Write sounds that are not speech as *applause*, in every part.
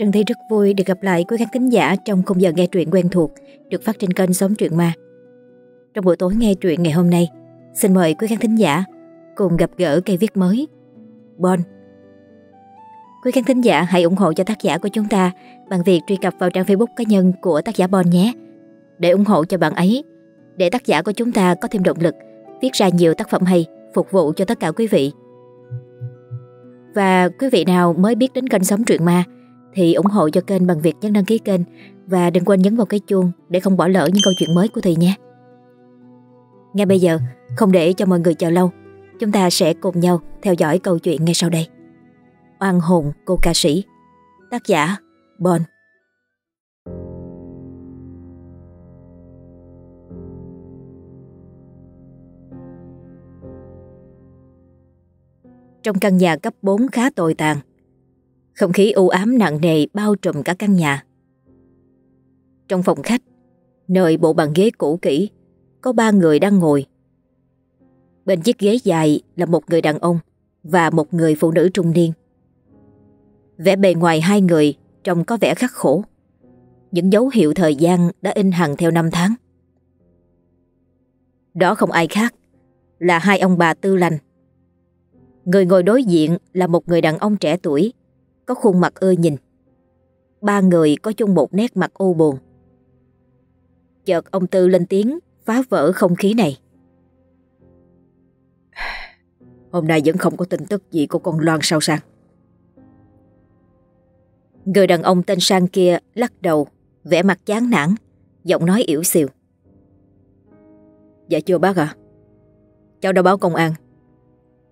Trần Thi rất vui được gặp lại quý khán thính giả trong khung giờ nghe truyện quen thuộc được phát trên kênh Sống Truyện Ma. Trong buổi tối nghe truyện ngày hôm nay, xin mời quý khán thính giả cùng gặp gỡ cây viết mới, Bon. Quý khán thính giả hãy ủng hộ cho tác giả của chúng ta bằng việc truy cập vào trang Facebook cá nhân của tác giả Bon nhé. Để ủng hộ cho bạn ấy, để tác giả của chúng ta có thêm động lực viết ra nhiều tác phẩm hay phục vụ cho tất cả quý vị. Và quý vị nào mới biết đến kênh Sống Truyện Ma thì ủng hộ cho kênh bằng việc nhấn đăng ký kênh và đừng quên nhấn vào cái chuông để không bỏ lỡ những câu chuyện mới của Thùy nhé. Ngay bây giờ, không để cho mọi người chờ lâu, chúng ta sẽ cùng nhau theo dõi câu chuyện ngay sau đây. Oan hồn cô ca sĩ Tác giả Bon Trong căn nhà cấp 4 khá tồi tàn không khí u ám nặng nề bao trùm cả căn nhà Trong phòng khách Nơi bộ bàn ghế cũ kỹ Có ba người đang ngồi Bên chiếc ghế dài là một người đàn ông Và một người phụ nữ trung niên Vẻ bề ngoài hai người trông có vẻ khắc khổ. Những dấu hiệu thời gian đã in hằn theo năm tháng. Đó không ai khác là hai ông bà tư lành. Người ngồi đối diện là một người đàn ông trẻ tuổi, có khuôn mặt ưa nhìn. Ba người có chung một nét mặt u buồn. Chợt ông Tư lên tiếng phá vỡ không khí này. *sighs* Hôm nay vẫn không có tin tức gì của con Loan sao sang. Người đàn ông tên Sang kia lắc đầu, vẻ mặt chán nản, giọng nói yếu xìu. Dạ chưa bác ạ. Cháu đã báo công an.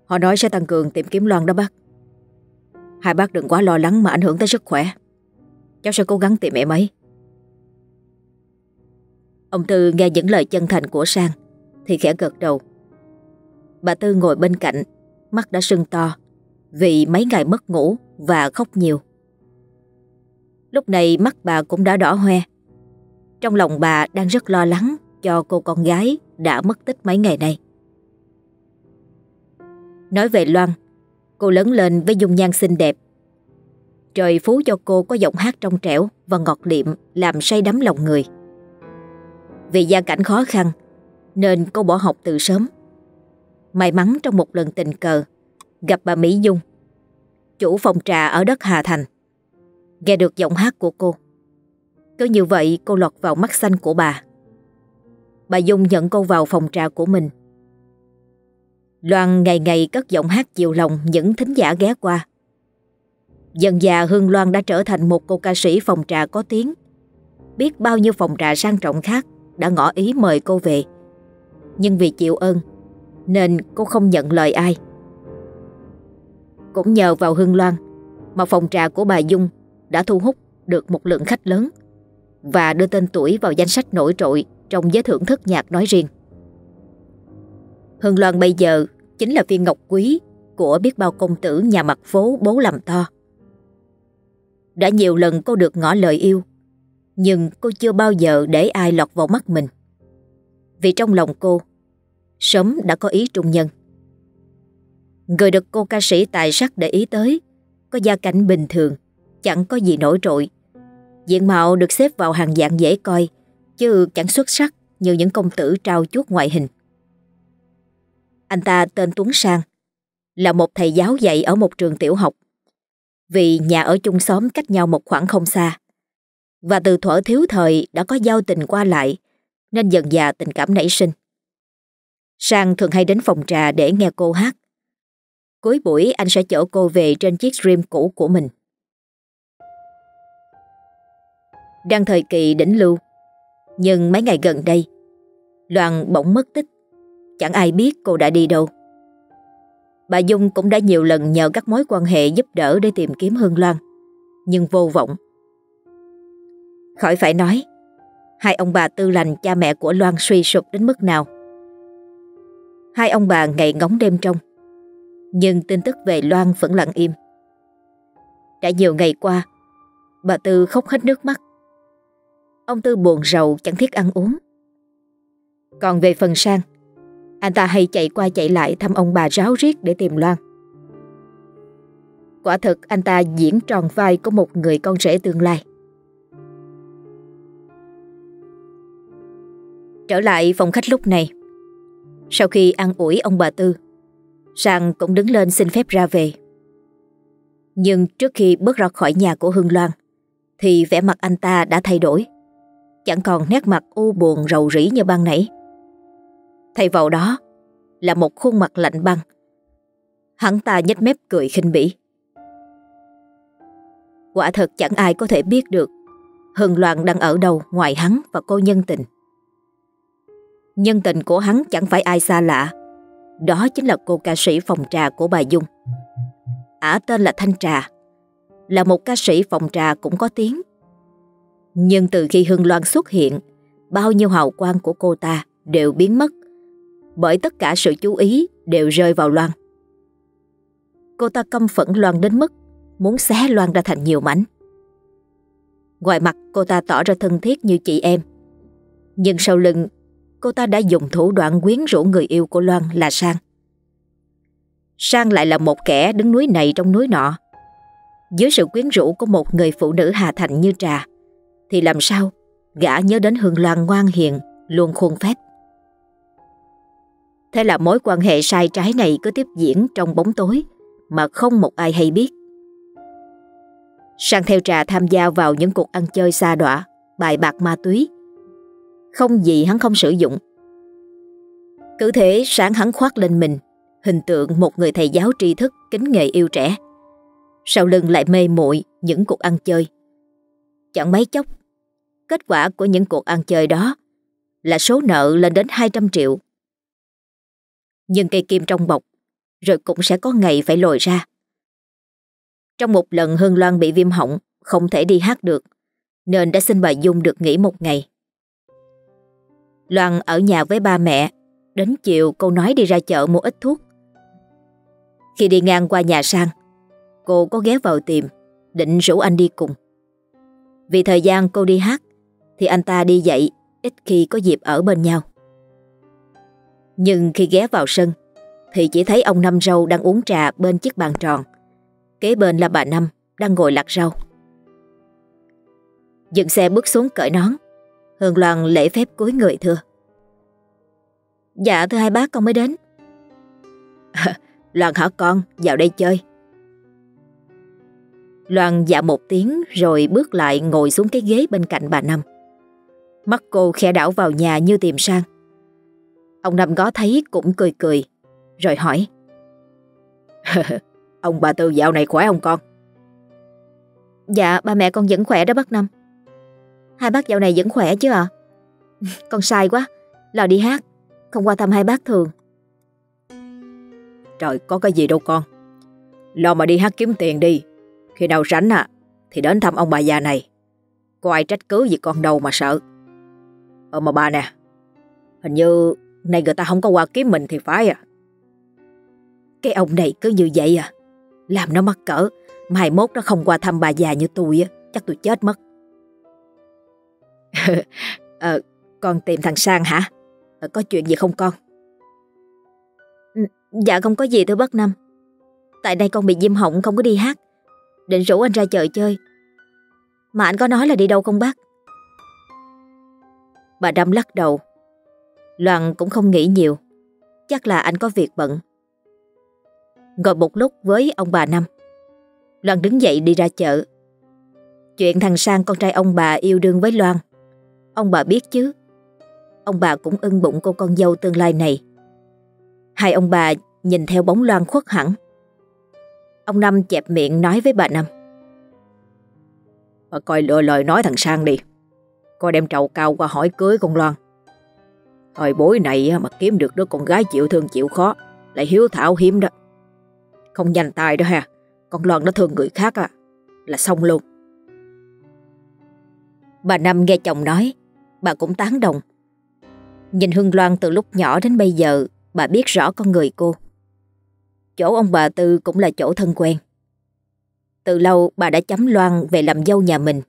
Họ nói sẽ tăng cường tìm kiếm Loan đó bác. Hai bác đừng quá lo lắng mà ảnh hưởng tới sức khỏe. Cháu sẽ cố gắng tìm em ấy. Ông Tư nghe những lời chân thành của Sang thì khẽ gật đầu. Bà Tư ngồi bên cạnh, mắt đã sưng to vì mấy ngày mất ngủ và khóc nhiều. Lúc này mắt bà cũng đã đỏ hoe. Trong lòng bà đang rất lo lắng cho cô con gái đã mất tích mấy ngày nay. Nói về Loan, cô lớn lên với dung nhan xinh đẹp. Trời phú cho cô có giọng hát trong trẻo và ngọt liệm làm say đắm lòng người. Vì gia cảnh khó khăn nên cô bỏ học từ sớm. May mắn trong một lần tình cờ gặp bà Mỹ Dung, chủ phòng trà ở đất Hà Thành. Nghe được giọng hát của cô Cứ như vậy cô lọt vào mắt xanh của bà Bà Dung nhận cô vào phòng trà của mình Loan ngày ngày cất giọng hát chiều lòng những thính giả ghé qua. Dần già Hương Loan đã trở thành một cô ca sĩ phòng trà có tiếng. Biết bao nhiêu phòng trà sang trọng khác đã ngỏ ý mời cô về. Nhưng vì chịu ơn, Nên cô không nhận lời ai. Cũng nhờ vào Hương Loan Mà phòng trà của bà Dung đã thu hút được một lượng khách lớn và đưa tên tuổi vào danh sách nổi trội trong giới thưởng thức nhạc nói riêng. Hương Loan bây giờ chính là viên ngọc quý của biết bao công tử nhà mặt phố bố làm to. Đã nhiều lần cô được ngỏ lời yêu, nhưng cô chưa bao giờ để ai lọt vào mắt mình. Vì trong lòng cô, sớm đã có ý trung nhân. Người được cô ca sĩ tài sắc để ý tới, có gia cảnh bình thường, chẳng có gì nổi trội. Diện mạo được xếp vào hàng dạng dễ coi, chứ chẳng xuất sắc như những công tử trao chuốt ngoại hình. Anh ta tên Tuấn Sang, là một thầy giáo dạy ở một trường tiểu học. Vì nhà ở chung xóm cách nhau một khoảng không xa. Và từ thuở thiếu thời đã có giao tình qua lại, nên dần dà tình cảm nảy sinh. Sang thường hay đến phòng trà để nghe cô hát. Cuối buổi anh sẽ chở cô về trên chiếc Dream cũ của mình. đang thời kỳ đỉnh lưu. Nhưng mấy ngày gần đây, Loan bỗng mất tích. Chẳng ai biết cô đã đi đâu. Bà Dung cũng đã nhiều lần nhờ các mối quan hệ giúp đỡ để tìm kiếm Hương Loan, nhưng vô vọng. Khỏi phải nói, hai ông bà tư lành cha mẹ của Loan suy sụp đến mức nào. Hai ông bà ngày ngóng đêm trong, nhưng tin tức về Loan vẫn lặng im. Đã nhiều ngày qua, bà Tư khóc hết nước mắt. Ông Tư buồn rầu chẳng thiết ăn uống Còn về phần sang anh ta hay chạy qua chạy lại thăm ông bà ráo riết để tìm Loan Quả thực anh ta diễn tròn vai của một người con rể tương lai. Trở lại phòng khách lúc này, sau khi ăn ủi ông bà Tư, Sang cũng đứng lên xin phép ra về. Nhưng trước khi bước ra khỏi nhà của Hương Loan, thì vẻ mặt anh ta đã thay đổi. Chẳng còn nét mặt u buồn rầu rĩ như ban nãy. Thay vào đó là một khuôn mặt lạnh băng. Hắn ta nhếch mép cười khinh bỉ. Quả thật chẳng ai có thể biết được Hưng Loan đang ở đâu ngoài hắn và cô nhân tình. Nhân tình của hắn chẳng phải ai xa lạ. Đó chính là cô ca sĩ phòng trà của bà Dung. Ả tên là Thanh Trà, là một ca sĩ phòng trà cũng có tiếng. Nhưng từ khi Hưng Loan xuất hiện, bao nhiêu hào quang của cô ta đều biến mất, bởi tất cả sự chú ý đều rơi vào Loan. Cô ta căm phẫn Loan đến mức muốn xé Loan ra thành nhiều mảnh. Ngoài mặt cô ta tỏ ra thân thiết như chị em, nhưng sau lưng cô ta đã dùng thủ đoạn quyến rũ người yêu của Loan là Sang. Sang lại là một kẻ đứng núi này trong núi nọ. Dưới sự quyến rũ của một người phụ nữ hà thành như trà, thì làm sao gã nhớ đến Hương Loan ngoan hiền, luôn khuôn phép. Thế là mối quan hệ sai trái này cứ tiếp diễn trong bóng tối mà không một ai hay biết. Sang theo trà tham gia vào những cuộc ăn chơi xa đọa, bài bạc ma túy. Không gì hắn không sử dụng. Cứ thế sáng hắn khoác lên mình hình tượng một người thầy giáo tri thức kính nghệ yêu trẻ. Sau lưng lại mê muội những cuộc ăn chơi. Chẳng mấy chốc, kết quả của những cuộc ăn chơi đó là số nợ lên đến 200 triệu. Nhưng cây kim trong bọc rồi cũng sẽ có ngày phải lồi ra. Trong một lần Hương Loan bị viêm họng, không thể đi hát được, nên đã xin bà Dung được nghỉ một ngày. Loan ở nhà với ba mẹ, đến chiều cô nói đi ra chợ mua ít thuốc. Khi đi ngang qua nhà sang, cô có ghé vào tìm, định rủ anh đi cùng. Vì thời gian cô đi hát, thì anh ta đi dậy, ít khi có dịp ở bên nhau. Nhưng khi ghé vào sân, thì chỉ thấy ông Năm Râu đang uống trà bên chiếc bàn tròn. Kế bên là bà Năm đang ngồi lặt rau. Dừng xe bước xuống cởi nón, Hương Loan lễ phép cúi người thưa. Dạ thưa hai bác con mới đến. *laughs* Loan hả con, vào đây chơi. Loan dạ một tiếng rồi bước lại ngồi xuống cái ghế bên cạnh bà Năm. Mắt cô khẽ đảo vào nhà như tìm sang. Ông Năm có thấy cũng cười cười, rồi hỏi. *laughs* ông bà Tư dạo này khỏe không con? Dạ, ba mẹ con vẫn khỏe đó bác Năm. Hai bác dạo này vẫn khỏe chứ ạ? À? *laughs* con sai quá, lo đi hát, không qua thăm hai bác thường. Trời có cái gì đâu con Lo mà đi hát kiếm tiền đi Khi nào rảnh à Thì đến thăm ông bà già này Có ai trách cứ gì con đâu mà sợ Ờ mà bà nè Hình như này người ta không có qua kiếm mình thì phải à. Cái ông này cứ như vậy à. Làm nó mắc cỡ. Mai mốt nó không qua thăm bà già như tôi á Chắc tôi chết mất. *laughs* Ờ Con tìm thằng Sang hả? Ờ, Có chuyện gì không con? Ừ, dạ không có gì thưa bác Năm. Tại đây con bị diêm họng không có đi hát. Định rủ anh ra chợ chơi. Mà anh có nói là đi đâu không bác? Bà Đâm lắc đầu. Loan cũng không nghĩ nhiều Chắc là anh có việc bận Ngồi một lúc với ông bà Năm Loan đứng dậy đi ra chợ Chuyện thằng Sang con trai ông bà yêu đương với Loan, Ông bà biết chứ Ông bà cũng ưng bụng cô con dâu tương lai này Hai ông bà nhìn theo bóng loan khuất hẳn. Ông Năm chẹp miệng nói với bà Năm. Bà coi lựa lời nói thằng Sang đi. Coi đem trầu cao qua hỏi cưới con Loan. Thời bối này mà kiếm được đứa con gái chịu thương chịu khó, lại hiếu thảo hiếm đó. Không nhanh tay đó ha, con Loan nó thương người khác à, là xong luôn. Bà Năm nghe chồng nói, bà cũng tán đồng. Nhìn Hương Loan từ lúc nhỏ đến bây giờ bà biết rõ con người cô. Chỗ ông bà Tư cũng là chỗ thân quen. Từ lâu bà đã chấm Loan về làm dâu nhà mình.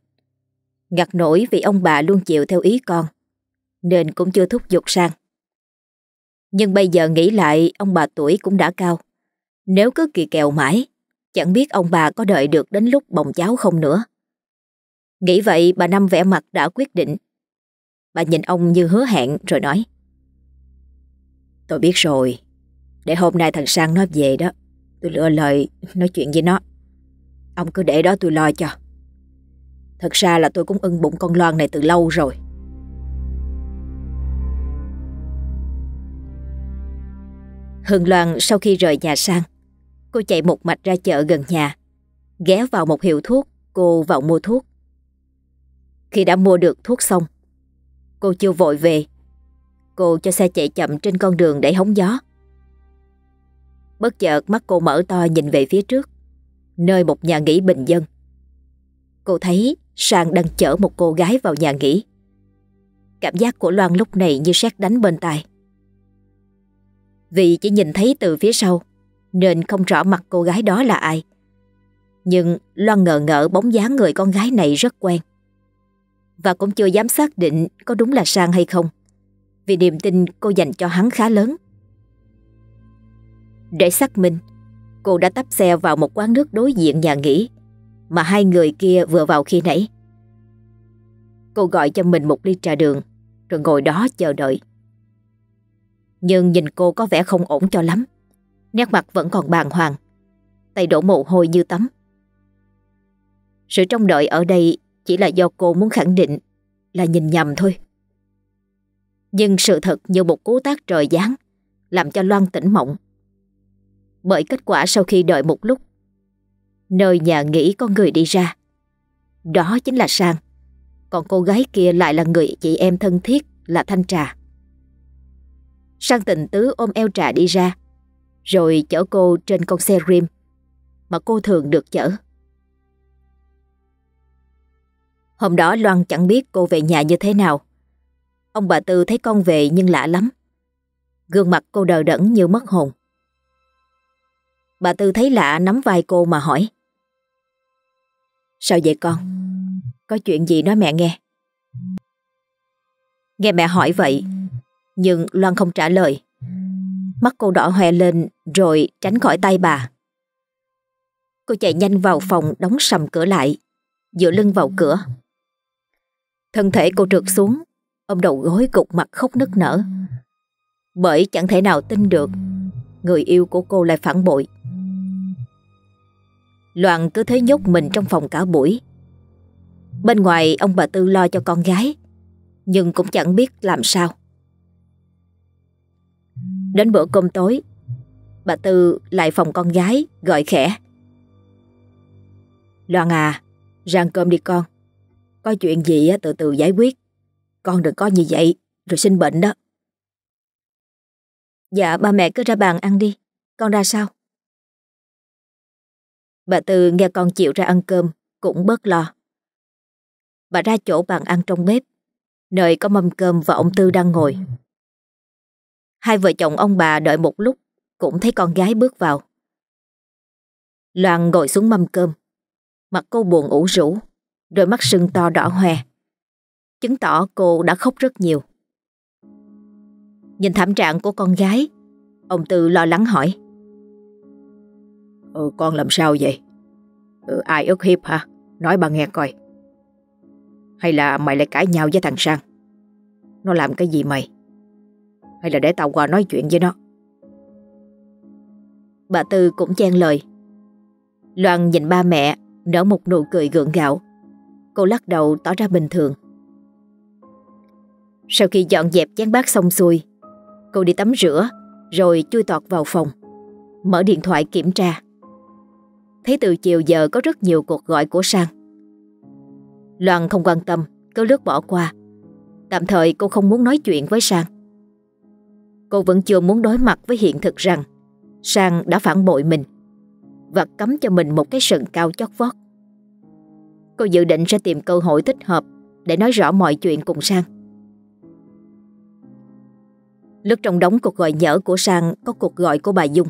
Ngặt nổi vì ông bà luôn chịu theo ý con, nên cũng chưa thúc giục sang. Nhưng bây giờ nghĩ lại ông bà tuổi cũng đã cao. Nếu cứ kỳ kèo mãi, Chẳng biết ông bà có đợi được đến lúc bồng cháu không nữa. Nghĩ vậy bà Năm vẽ mặt đã quyết định. Bà nhìn ông như hứa hẹn rồi nói. Tôi biết rồi. Để hôm nay thằng Sang nó về đó. Tôi lựa lời nói chuyện với nó. Ông cứ để đó tôi lo cho. Thật ra là tôi cũng ưng bụng con Loan này từ lâu rồi. Hương Loan sau khi rời nhà sang, cô chạy một mạch ra chợ gần nhà, ghé vào một hiệu thuốc, cô vào mua thuốc. Khi đã mua được thuốc xong, cô chưa vội về. Cô cho xe chạy chậm trên con đường để hóng gió. Bất chợt mắt cô mở to nhìn về phía trước, nơi một nhà nghỉ bình dân. Cô thấy Sang đang chở một cô gái vào nhà nghỉ. Cảm giác của Loan lúc này như sét đánh bên tai. Vì chỉ nhìn thấy từ phía sau, Nên không rõ mặt cô gái đó là ai. Nhưng Loan ngờ ngợ bóng dáng người con gái này rất quen. Và cũng chưa dám xác định có đúng là Sang hay không, Vì niềm tin cô dành cho hắn khá lớn. Để xác minh, Cô đã tấp xe vào một quán nước đối diện nhà nghỉ Mà hai người kia vừa vào khi nãy. Cô gọi cho mình một ly trà đường, Rồi ngồi đó chờ đợi nhưng nhìn cô có vẻ không ổn cho lắm. Nét mặt vẫn còn bàng hoàng. Tay đổ mồ hôi như tắm. Sự trông đợi ở đây Chỉ là do cô muốn khẳng định, Là nhìn nhầm thôi. Nhưng sự thật như một cú tác trời giáng, Làm cho Loan tỉnh mộng. Bởi kết quả sau khi đợi một lúc, Nơi nhà nghỉ có người đi ra. Đó chính là Sang. Còn cô gái kia lại là người chị em thân thiết, Là Thanh Trà. Sang tình tứ ôm eo trà đi ra. Rồi chở cô trên con xe rim Mà cô thường được chở. Hôm đó Loan chẳng biết cô về nhà như thế nào. Ông bà Tư thấy con về nhưng lạ lắm. Gương mặt cô đờ đẫn như mất hồn. Bà Tư thấy lạ nắm vai cô mà hỏi. Sao vậy con? Có chuyện gì nói mẹ nghe? Nghe mẹ hỏi vậy nhưng Loan không trả lời. Mắt cô đỏ hoe lên Rồi tránh khỏi tay bà. Cô chạy nhanh vào phòng Đóng sầm cửa lại, Dựa lưng vào cửa. Thân thể cô trượt xuống, Ôm đầu gối cục mặt khóc nức nở. Bởi chẳng thể nào tin được, Người yêu của cô lại phản bội. Loan cứ thế nhốt mình trong phòng cả buổi. Bên ngoài, ông bà Tư lo cho con gái, Nhưng cũng chẳng biết làm sao. Đến bữa cơm tối. Bà Tư lại phòng con gái, Gọi khẽ. Loan à ra ăn cơm đi con. Có chuyện gì từ từ giải quyết. Con đừng có như vậy, Rồi sinh bệnh đó. Dạ ba mẹ cứ ra bàn ăn đi. Con ra sao? Bà Tư nghe con chịu ra ăn cơm, Cũng bớt lo. Bà ra chỗ bàn ăn trong bếp. Nơi có mâm cơm và ông Tư đang ngồi. Hai vợ chồng ông bà đợi một lúc Cũng thấy con gái bước vào. Loan ngồi xuống mâm cơm. Mặt cô buồn ủ rũ Đôi mắt sưng to đỏ hoe. Chứng tỏ cô đã khóc rất nhiều. Nhìn thảm trạng của con gái Ông Tư lo lắng hỏi. Ừ con làm sao vậy? Ừ, Ai ức hiếp hả? Nói bà nghe coi. Hay là mày lại cãi nhau với thằng Sang? Nó làm cái gì mày? Hay là để tao qua nói chuyện với nó? Bà Tư cũng chen lời. Loan nhìn ba mẹ, Nở một nụ cười gượng gạo. Cô lắc đầu tỏ ra bình thường. Sau khi dọn dẹp chén bát xong xuôi, Cô đi tắm rửa, Rồi chui tọt vào phòng, Mở điện thoại kiểm tra. Thấy từ chiều giờ có rất nhiều cuộc gọi của Sang. Loan không quan tâm, Cứ lướt bỏ qua. Tạm thời cô không muốn nói chuyện với Sang. Cô vẫn chưa muốn đối mặt với hiện thực rằng Sang đã phản bội mình và cấm cho mình một cái sừng cao chót vót. Cô dự định sẽ tìm cơ hội thích hợp để nói rõ mọi chuyện cùng Sang. Lúc trong đống cuộc gọi nhỡ của Sang có cuộc gọi của bà Dung.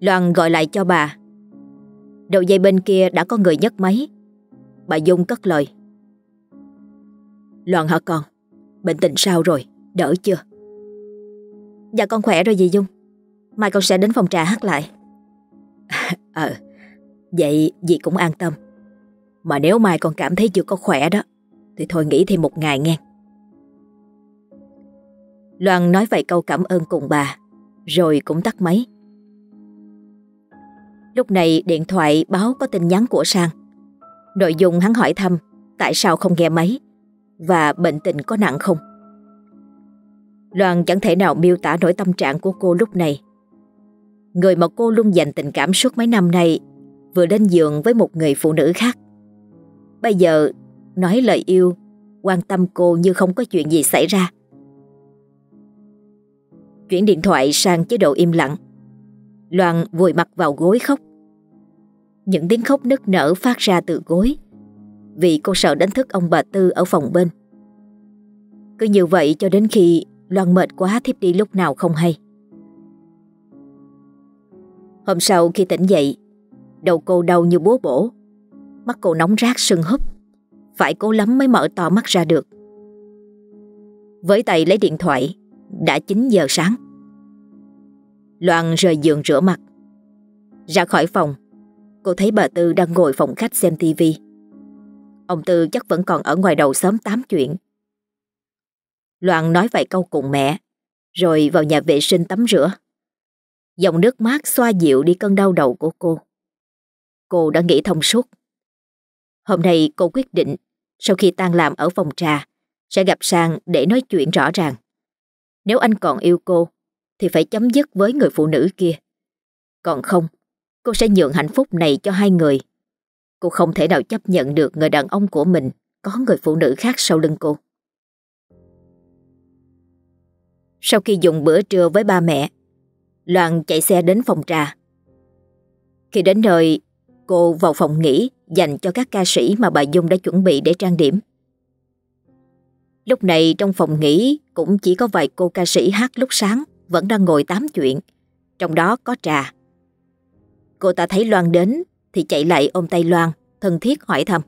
Loan gọi lại cho bà. Đầu dây bên kia đã có người nhấc máy. Bà Dung cất lời. Loan hả con? Bệnh tình sao rồi? Đỡ chưa? Dạ con khỏe rồi dì Dung Mai con sẽ đến phòng trà hát lại *laughs* Ờ, vậy dì cũng an tâm. Mà nếu mai còn cảm thấy chưa có khỏe đó, thì thôi nghỉ thêm một ngày nghe. Loan nói vài câu cảm ơn cùng bà, rồi cũng tắt máy. Lúc này điện thoại báo có tin nhắn của Sang. Nội dung hắn hỏi thăm tại sao không nghe máy và bệnh tình có nặng không. Loan chẳng thể nào miêu tả nỗi tâm trạng của cô lúc này. Người mà cô luôn dành tình cảm suốt mấy năm nay vừa lên giường với một người phụ nữ khác. Bây giờ nói lời yêu, quan tâm cô như không có chuyện gì xảy ra. Chuyển điện thoại sang chế độ im lặng. Loan vùi mặt vào gối khóc. Những tiếng khóc nức nở phát ra từ gối vì cô sợ đánh thức ông bà Tư ở phòng bên. Cứ như vậy cho đến khi Loan mệt quá thiếp đi lúc nào không hay. Hôm sau khi tỉnh dậy, đầu cô đau như búa bổ, mắt cô nóng rát sưng húp, phải cố lắm mới mở to mắt ra được. Với tay lấy điện thoại, đã 9 giờ sáng. Loan rời giường rửa mặt. Ra khỏi phòng, cô thấy bà Tư đang ngồi phòng khách xem tivi. Ông Tư chắc vẫn còn ở ngoài đầu xóm tám chuyện. Loan nói vài câu cùng mẹ, rồi vào nhà vệ sinh tắm rửa. Dòng nước mát xoa dịu đi cơn đau đầu của cô. Cô đã nghĩ thông suốt. Hôm nay cô quyết định sau khi tan làm ở phòng trà sẽ gặp Sang để nói chuyện rõ ràng. Nếu anh còn yêu cô thì phải chấm dứt với người phụ nữ kia. Còn không, cô sẽ nhượng hạnh phúc này cho hai người. Cô không thể nào chấp nhận được người đàn ông của mình có người phụ nữ khác sau lưng cô. Sau khi dùng bữa trưa với ba mẹ, Loan chạy xe đến phòng trà. Khi đến nơi, cô vào phòng nghỉ dành cho các ca sĩ mà bà Dung đã chuẩn bị để trang điểm. Lúc này trong phòng nghỉ cũng chỉ có vài cô ca sĩ hát lúc sáng vẫn đang ngồi tám chuyện, trong đó có trà. Cô ta thấy Loan đến thì chạy lại ôm tay Loan, thân thiết hỏi thăm.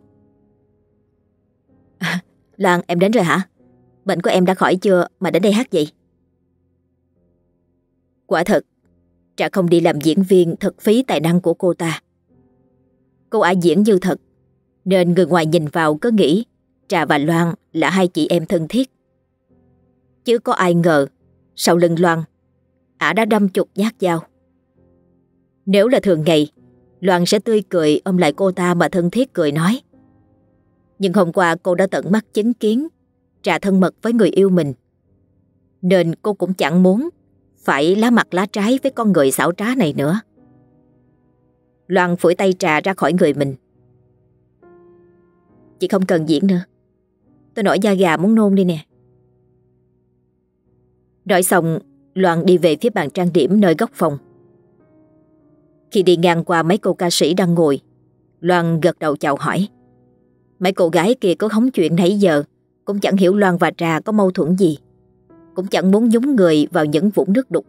À, *laughs* Loan em đến rồi hả? Bệnh của em đã khỏi chưa mà đến đây hát gì? Quả thật, Trà không đi làm diễn viên thật phí tài năng của cô ta. Cô ả diễn như thật, nên người ngoài nhìn vào cứ nghĩ Trà và Loan là hai chị em thân thiết. Chứ có ai ngờ, sau lưng Loan, ả đã đâm chục nhát dao. Nếu là thường ngày, Loan sẽ tươi cười ôm lại cô ta mà thân thiết cười nói. Nhưng hôm qua cô đã tận mắt chứng kiến Trà thân mật với người yêu mình. Nên cô cũng chẳng muốn phải lá mặt lá trái với con người xảo trá này nữa. Loan phủi tay trà ra khỏi người mình. Chị không cần diễn nữa. Tôi nổi da gà muốn nôn đi nè. Nói xong, Loan đi về phía bàn trang điểm nơi góc phòng. Khi đi ngang qua mấy cô ca sĩ đang ngồi, Loan gật đầu chào hỏi. Mấy cô gái kia có hóng chuyện nãy giờ, cũng chẳng hiểu Loan và Trà có mâu thuẫn gì. Cũng chẳng muốn nhúng người vào những vũng nước đục,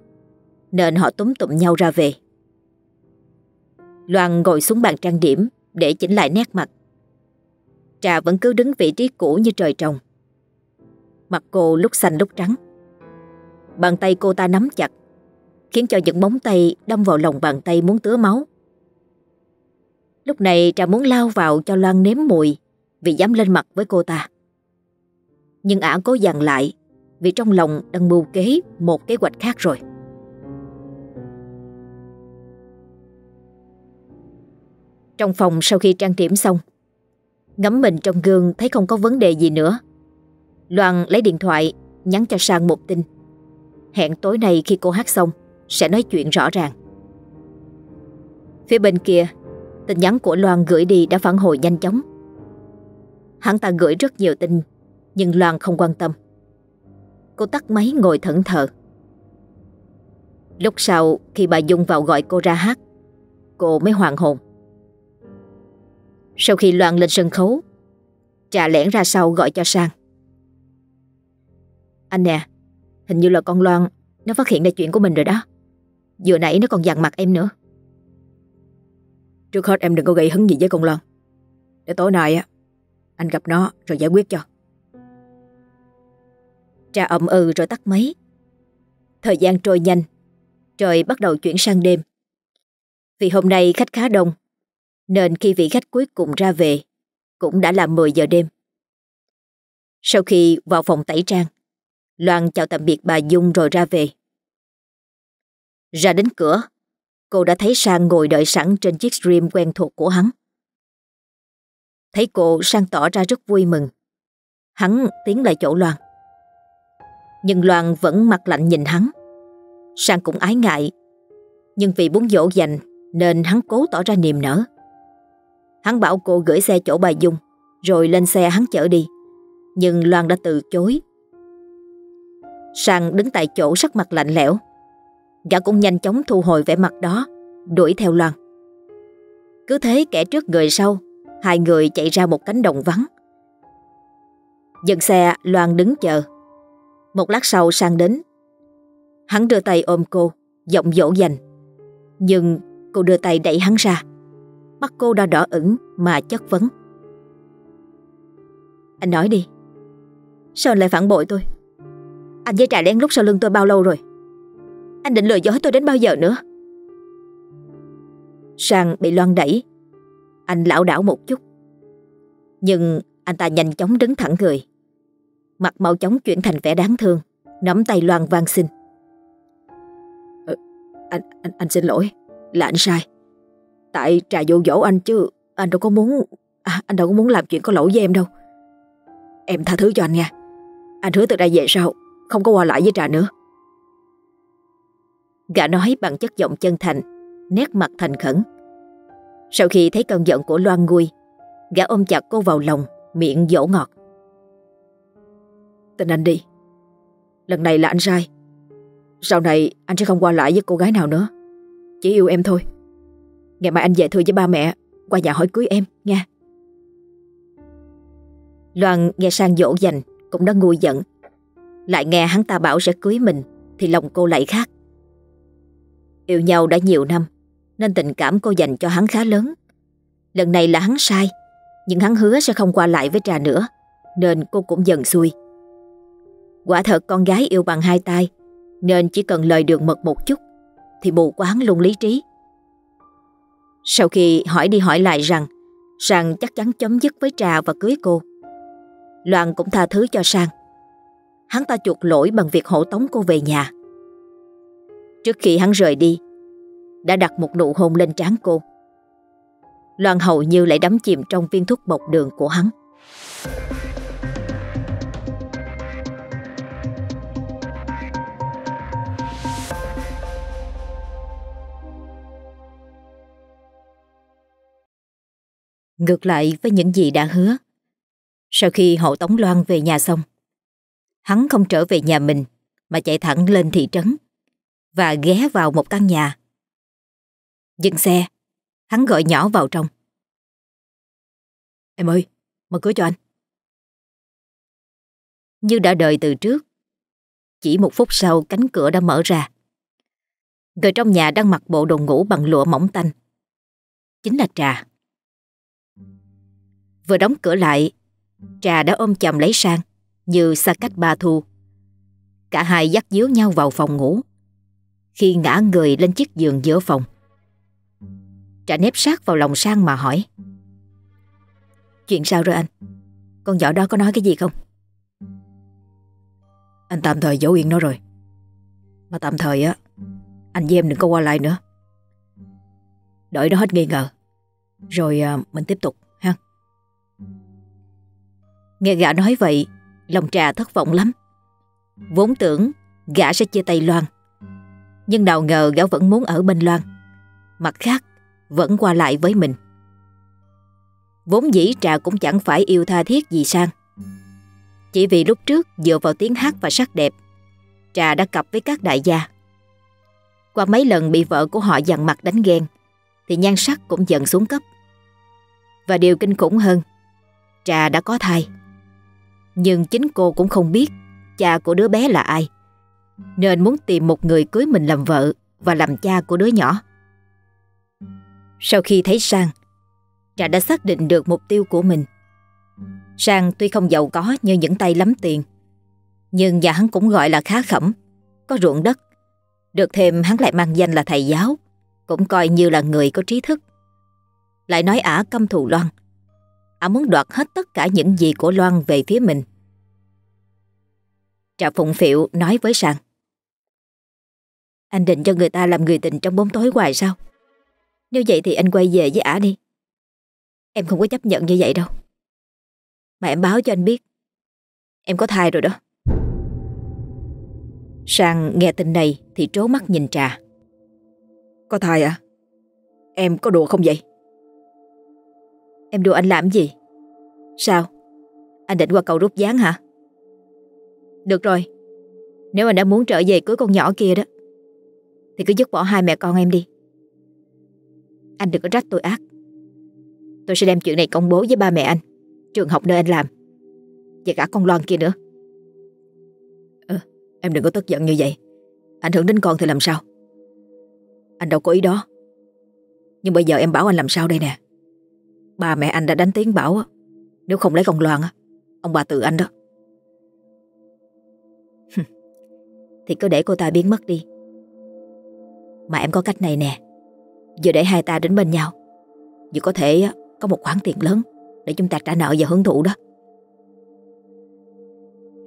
nên họ túm tụm nhau ra về. Loan ngồi xuống bàn trang điểm để chỉnh lại nét mặt. Trà vẫn cứ đứng vị trí cũ như trời trồng. Mặt cô lúc xanh lúc trắng. Bàn tay cô ta nắm chặt, khiến cho những móng tay đâm vào lòng bàn tay muốn tứa máu. Lúc này Trà muốn lao vào cho Loan nếm mùi vì dám lên mặt với cô ta. Nhưng ả cố dằn lại vì trong lòng đang mưu kế một kế hoạch khác rồi. Trong phòng sau khi trang điểm xong, Ngắm mình trong gương thấy không có vấn đề gì nữa. Loan lấy điện thoại, Nhắn cho Sang một tin. Hẹn tối nay khi cô hát xong, Sẽ nói chuyện rõ ràng. Phía bên kia, Tin nhắn của Loan gửi đi đã phản hồi nhanh chóng. Hắn ta gửi rất nhiều tin, Nhưng Loan không quan tâm. Cô tắt máy ngồi thẫn thờ. Lúc sau, khi bà Dung vào gọi cô ra hát, Cô mới hoàng hồn. Sau khi Loan lên sân khấu Trà lẻn ra sau gọi cho Sang? Anh nè, Hình như là con Loan, Nó phát hiện ra chuyện của mình rồi đó. Vừa nãy nó còn dằn mặt em nữa. Trước hết em đừng có gây hứng gì với con Loan. Để tối nay á, Anh gặp nó rồi giải quyết cho. Trà ậm ừ rồi tắt máy Thời gian trôi nhanh Trời bắt đầu chuyển sang đêm Vì hôm nay khách khá đông, nên khi vị khách cuối cùng ra về, cũng đã là 10 giờ đêm. Sau khi vào phòng tẩy trang, Loan chào tạm biệt bà Dung rồi ra về. Ra đến cửa, cô đã thấy Sang ngồi đợi sẵn trên chiếc stream quen thuộc của hắn. Thấy cô Sang tỏ ra rất vui mừng. Hắn tiến lại chỗ Loan. Nhưng Loan vẫn mặt lạnh nhìn hắn. Sang cũng ái ngại. Nhưng vì muốn dỗ dành nên hắn cố tỏ ra niềm nở. Hắn bảo cô gửi xe chỗ bà Dung rồi lên xe hắn chở đi. Nhưng Loan đã từ chối. Sang đứng tại chỗ sắc mặt lạnh lẽo. Gã cũng nhanh chóng thu hồi vẻ mặt đó, đuổi theo Loan. Cứ thế kẻ trước người sau, hai người chạy ra một cánh đồng vắng. Dừng xe, Loan đứng chờ. Một lát sau sang đến. Hắn đưa tay ôm cô, giọng dỗ dành. Nhưng cô đưa tay đẩy hắn ra. Mắt cô đã đỏ ửng mà chất vấn. Anh nói đi. Sao anh lại phản bội tôi? Anh với trà đen lúc sau lưng tôi bao lâu rồi? Anh định lừa dối tôi đến bao giờ nữa? Sang bị loan đẩy. Anh lảo đảo một chút. Nhưng anh ta nhanh chóng đứng thẳng người. Mặt mau chóng chuyển thành vẻ đáng thương, nắm tay loan van xin. Ờ, anh, anh, anh xin lỗi, là anh sai. Tại trà dụ dỗ anh chứ, anh đâu có muốn, à, anh đâu có muốn làm chuyện có lỗi với em đâu. Em tha thứ cho anh nha. Anh hứa từ đây về sau, không có qua lại với trà nữa. Gã nói bằng chất giọng chân thành, nét mặt thành khẩn. Sau khi thấy cơn giận của Loan nguôi, gã ôm chặt cô vào lòng, miệng dỗ ngọt. Tin anh đi, lần này là anh sai. Sau này anh sẽ không qua lại với cô gái nào nữa. Chỉ yêu em thôi. Ngày mai anh về thưa với ba mẹ, qua nhà hỏi cưới em, nha. Loan nghe sang dỗ dành, cũng đã nguôi giận. Lại nghe hắn ta bảo sẽ cưới mình, thì lòng cô lại khác. Yêu nhau đã nhiều năm Nên tình cảm cô dành cho hắn khá lớn Lần này là hắn sai Nhưng hắn hứa sẽ không qua lại với trà nữa Nên cô cũng dần xuôi Quả thật con gái yêu bằng hai tay Nên chỉ cần lời đường mật một chút Thì mù quáng luôn lý trí. Sau khi hỏi đi hỏi lại rằng, Sang chắc chắn chấm dứt với trà và cưới cô, Loan cũng tha thứ cho Sang. Hắn ta chuộc lỗi bằng việc hộ tống cô về nhà. Trước khi hắn rời đi, Đã đặt một nụ hôn lên trán cô. Loan hầu như lại đắm chìm trong viên thuốc bọc đường của hắn. Ngược lại với những gì đã hứa Sau khi hộ tống Loan về nhà xong Hắn không trở về nhà mình Mà chạy thẳng lên thị trấn và ghé vào một căn nhà. Dừng xe, hắn gọi nhỏ vào trong. Em ơi, mở cửa cho anh. Như đã đợi từ trước, chỉ một phút sau cánh cửa đã mở ra. Người trong nhà đang mặc bộ đồ ngủ bằng lụa mỏng tanh. Chính là Trà. Vừa đóng cửa lại, Trà đã ôm chầm lấy sang như xa cách ba thu. Cả hai dắt díu nhau vào phòng ngủ khi ngã người lên chiếc giường giữa phòng. Trà nếp sát vào lòng sang mà hỏi. Chuyện sao rồi anh? Con nhỏ đó có nói cái gì không? Anh tạm thời giấu yên nó rồi. Mà tạm thời á, anh với em đừng có qua lại nữa. Đợi nó hết nghi ngờ. Rồi à, mình tiếp tục. Nghe gã nói vậy, lòng trà thất vọng lắm. Vốn tưởng gã sẽ chia tay Loan. Nhưng nào ngờ gã vẫn muốn ở bên Loan. Mặt khác Vẫn qua lại với mình. Vốn dĩ Trà cũng chẳng phải yêu tha thiết gì sang. Chỉ vì lúc trước Dựa vào tiếng hát và sắc đẹp Trà đã cặp với các đại gia. Qua mấy lần bị vợ của họ dằn mặt đánh ghen Thì nhan sắc cũng dần xuống cấp. Và điều kinh khủng hơn Trà đã có thai. Nhưng chính cô cũng không biết Cha của đứa bé là ai nên muốn tìm một người cưới mình làm vợ và làm cha của đứa nhỏ. Sau khi thấy Sang, Trà đã xác định được mục tiêu của mình. Sang tuy không giàu có như những tay lắm tiền, nhưng nhà hắn cũng gọi là khá khẩm, có ruộng đất. Được thêm hắn lại mang danh là thầy giáo, cũng coi như là người có trí thức. Lại nói ả căm thù Loan. Ả muốn đoạt hết tất cả những gì của Loan về phía mình. Trà Phụng Phiệu nói với Sang. Anh định cho người ta làm người tình trong bóng tối hoài sao? Nếu vậy thì anh quay về với ả đi. Em không có chấp nhận như vậy đâu. Mà em báo cho anh biết. Em có thai rồi đó. Sang nghe tin này thì trố mắt nhìn Trà. Có thai à? Em có đùa không vậy? Em đùa anh làm gì? Sao? Anh định qua cầu rút gián hả? Được rồi. Nếu anh đã muốn trở về cưới con nhỏ kia đó thì cứ dứt bỏ hai mẹ con em đi. Anh đừng có trách tôi ác. Tôi sẽ đem chuyện này công bố với ba mẹ anh, trường học nơi anh làm và cả con Loan kia nữa. Ừ, em đừng có tức giận như vậy. Ảnh hưởng đến con thì làm sao? Anh đâu có ý đó. Nhưng bây giờ em bảo anh làm sao đây nè? Ba mẹ anh đã đánh tiếng bảo nếu không lấy con Loan ông bà tự anh đó. thì cứ để cô ta biến mất đi. Mà em có cách này nè. Vừa để hai ta đến bên nhau, vừa có thể có một khoản tiền lớn để chúng ta trả nợ và hưởng thụ đó.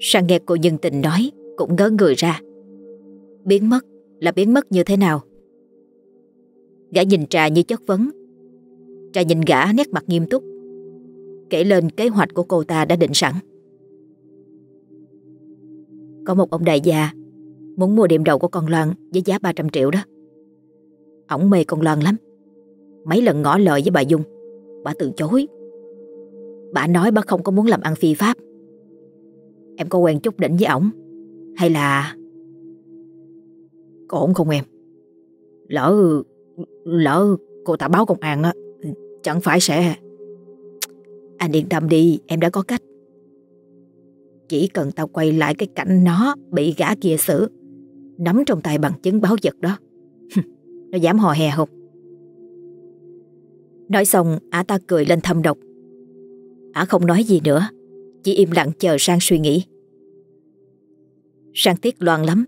Sang nghe cô nhân tình nói cũng ngớ người ra. Biến mất là biến mất như thế nào? Gã nhìn trà như chất vấn. Trà nhìn gã nét mặt nghiêm túc. Kể lên kế hoạch của cô ta đã định sẵn. Có một ông đại gia muốn mua điểm đầu của con Loan với giá 300 triệu đó. Ổng mê con Loan lắm. Mấy lần ngỏ lời với bà Dung, bà từ chối. Bà nói bà không có muốn làm ăn phi pháp. Em có quen chút đỉnh với ổng Hay là Có ổn không em Lỡ Lỡ cô ta báo công an á Chẳng phải sẽ à, Anh yên tâm đi, Em đã có cách. Chỉ cần tao quay lại cái cảnh nó Bị gã kia xử, Nắm trong tay bằng chứng báo vật đó. Nó dám hò hè không? Nói xong, Ả ta cười lên thâm độc. Ả không nói gì nữa, chỉ im lặng chờ Sang suy nghĩ. Sang tiếc loan lắm,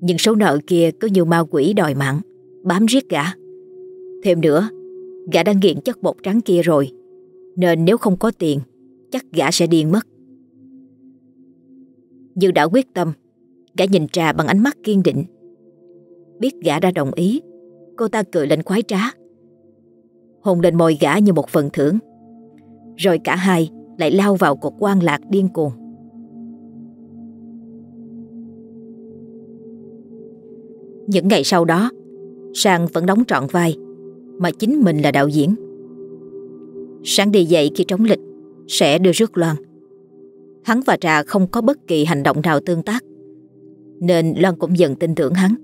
Nhưng số nợ kia cứ như ma quỷ đòi mạng, Bám riết gã. Thêm nữa Gã đang nghiện chất bột trắng kia rồi. Nên nếu không có tiền Chắc gã sẽ điên mất. Như đã quyết tâm Gã nhìn trà bằng ánh mắt kiên định. Biết gã đã đồng ý Cô ta cười lên khoái trá. Hôn lên môi gã như một phần thưởng. Rồi cả hai lại lao vào cuộc quan lạc điên cuồng. Những ngày sau đó, Sang vẫn đóng trọn vai, mà chính mình là đạo diễn. Sáng đi dậy khi trống lịch, sẽ đưa rước Loan. Hắn và Trà không có bất kỳ hành động nào tương tác, nên Loan cũng dần tin tưởng hắn.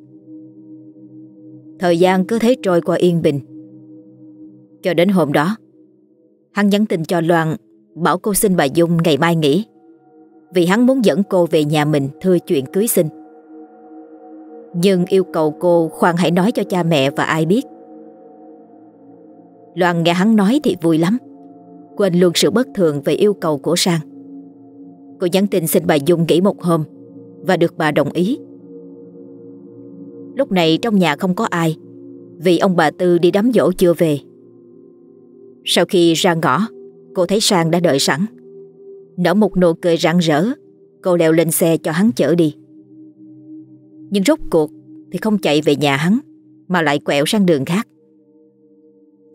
Thời gian cứ thế trôi qua yên bình. Cho đến hôm đó, hắn nhắn tin cho Loan Bảo cô xin bà Dung ngày mai nghỉ Vì hắn muốn dẫn cô về nhà mình Thưa chuyện cưới xin Nhưng yêu cầu cô khoan hãy nói cho cha mẹ và ai biết Loan nghe hắn nói thì vui lắm. Quên luôn sự bất thường về yêu cầu của Sang. Cô nhắn tin xin bà Dung nghỉ một hôm Và được bà đồng ý. Lúc này trong nhà không có ai, Vì ông bà Tư đi đám dỗ chưa về. Sau khi ra ngõ, Cô thấy Sang đã đợi sẵn. Nở một nụ cười rạng rỡ, Cô leo lên xe cho hắn chở đi. Nhưng rốt cuộc Thì không chạy về nhà hắn, Mà lại quẹo sang đường khác.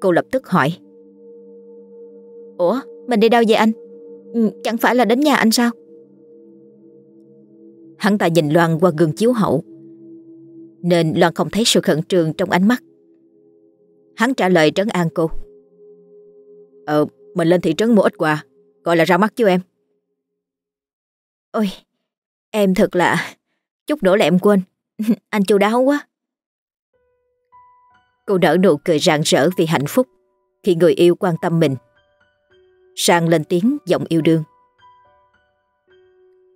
Cô lập tức hỏi. Ủa, mình đi đâu vậy anh? Ừ, chẳng phải là đến nhà anh sao? Hắn ta nhìn Loan qua gương chiếu hậu, Nên Loan không thấy sự khẩn trương trong ánh mắt. Hắn trả lời trấn an cô. Ờ mình lên thị trấn mua ít quà, Gọi là ra mắt chứ em. Ôi, Em thật là, Chút nữa là em quên. *laughs* Anh chu đáo quá. Cô nở nụ cười rạng rỡ vì hạnh phúc Khi người yêu quan tâm mình Sang lên tiếng giọng yêu đương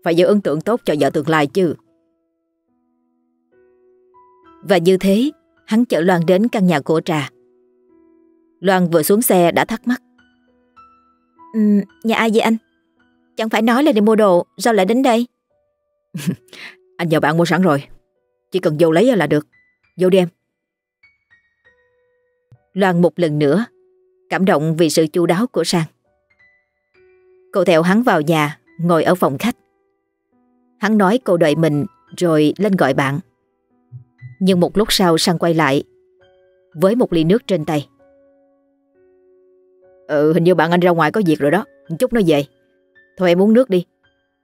Phải giữ ấn tượng tốt cho vợ tương lai chứ Và như thế Hắn chở Loan đến căn nhà của Trà Loan vừa xuống xe đã thắc mắc Ừ, nhà ai vậy anh? Chẳng phải nói là đi mua đồ, sao lại đến đây? *laughs* anh nhờ bạn mua sẵn rồi. Chỉ cần vô lấy là được. Vô đi em. Loan một lần nữa, Cảm động vì sự chu đáo của Sang. Cô theo hắn vào nhà, Ngồi ở phòng khách. Hắn nói cô đợi mình, Rồi lên gọi bạn. Nhưng một lúc sau Sang quay lại, Với một ly nước trên tay. Ừ hình như bạn anh ra ngoài có việc rồi đó Chút nó về. Thôi em uống nước đi,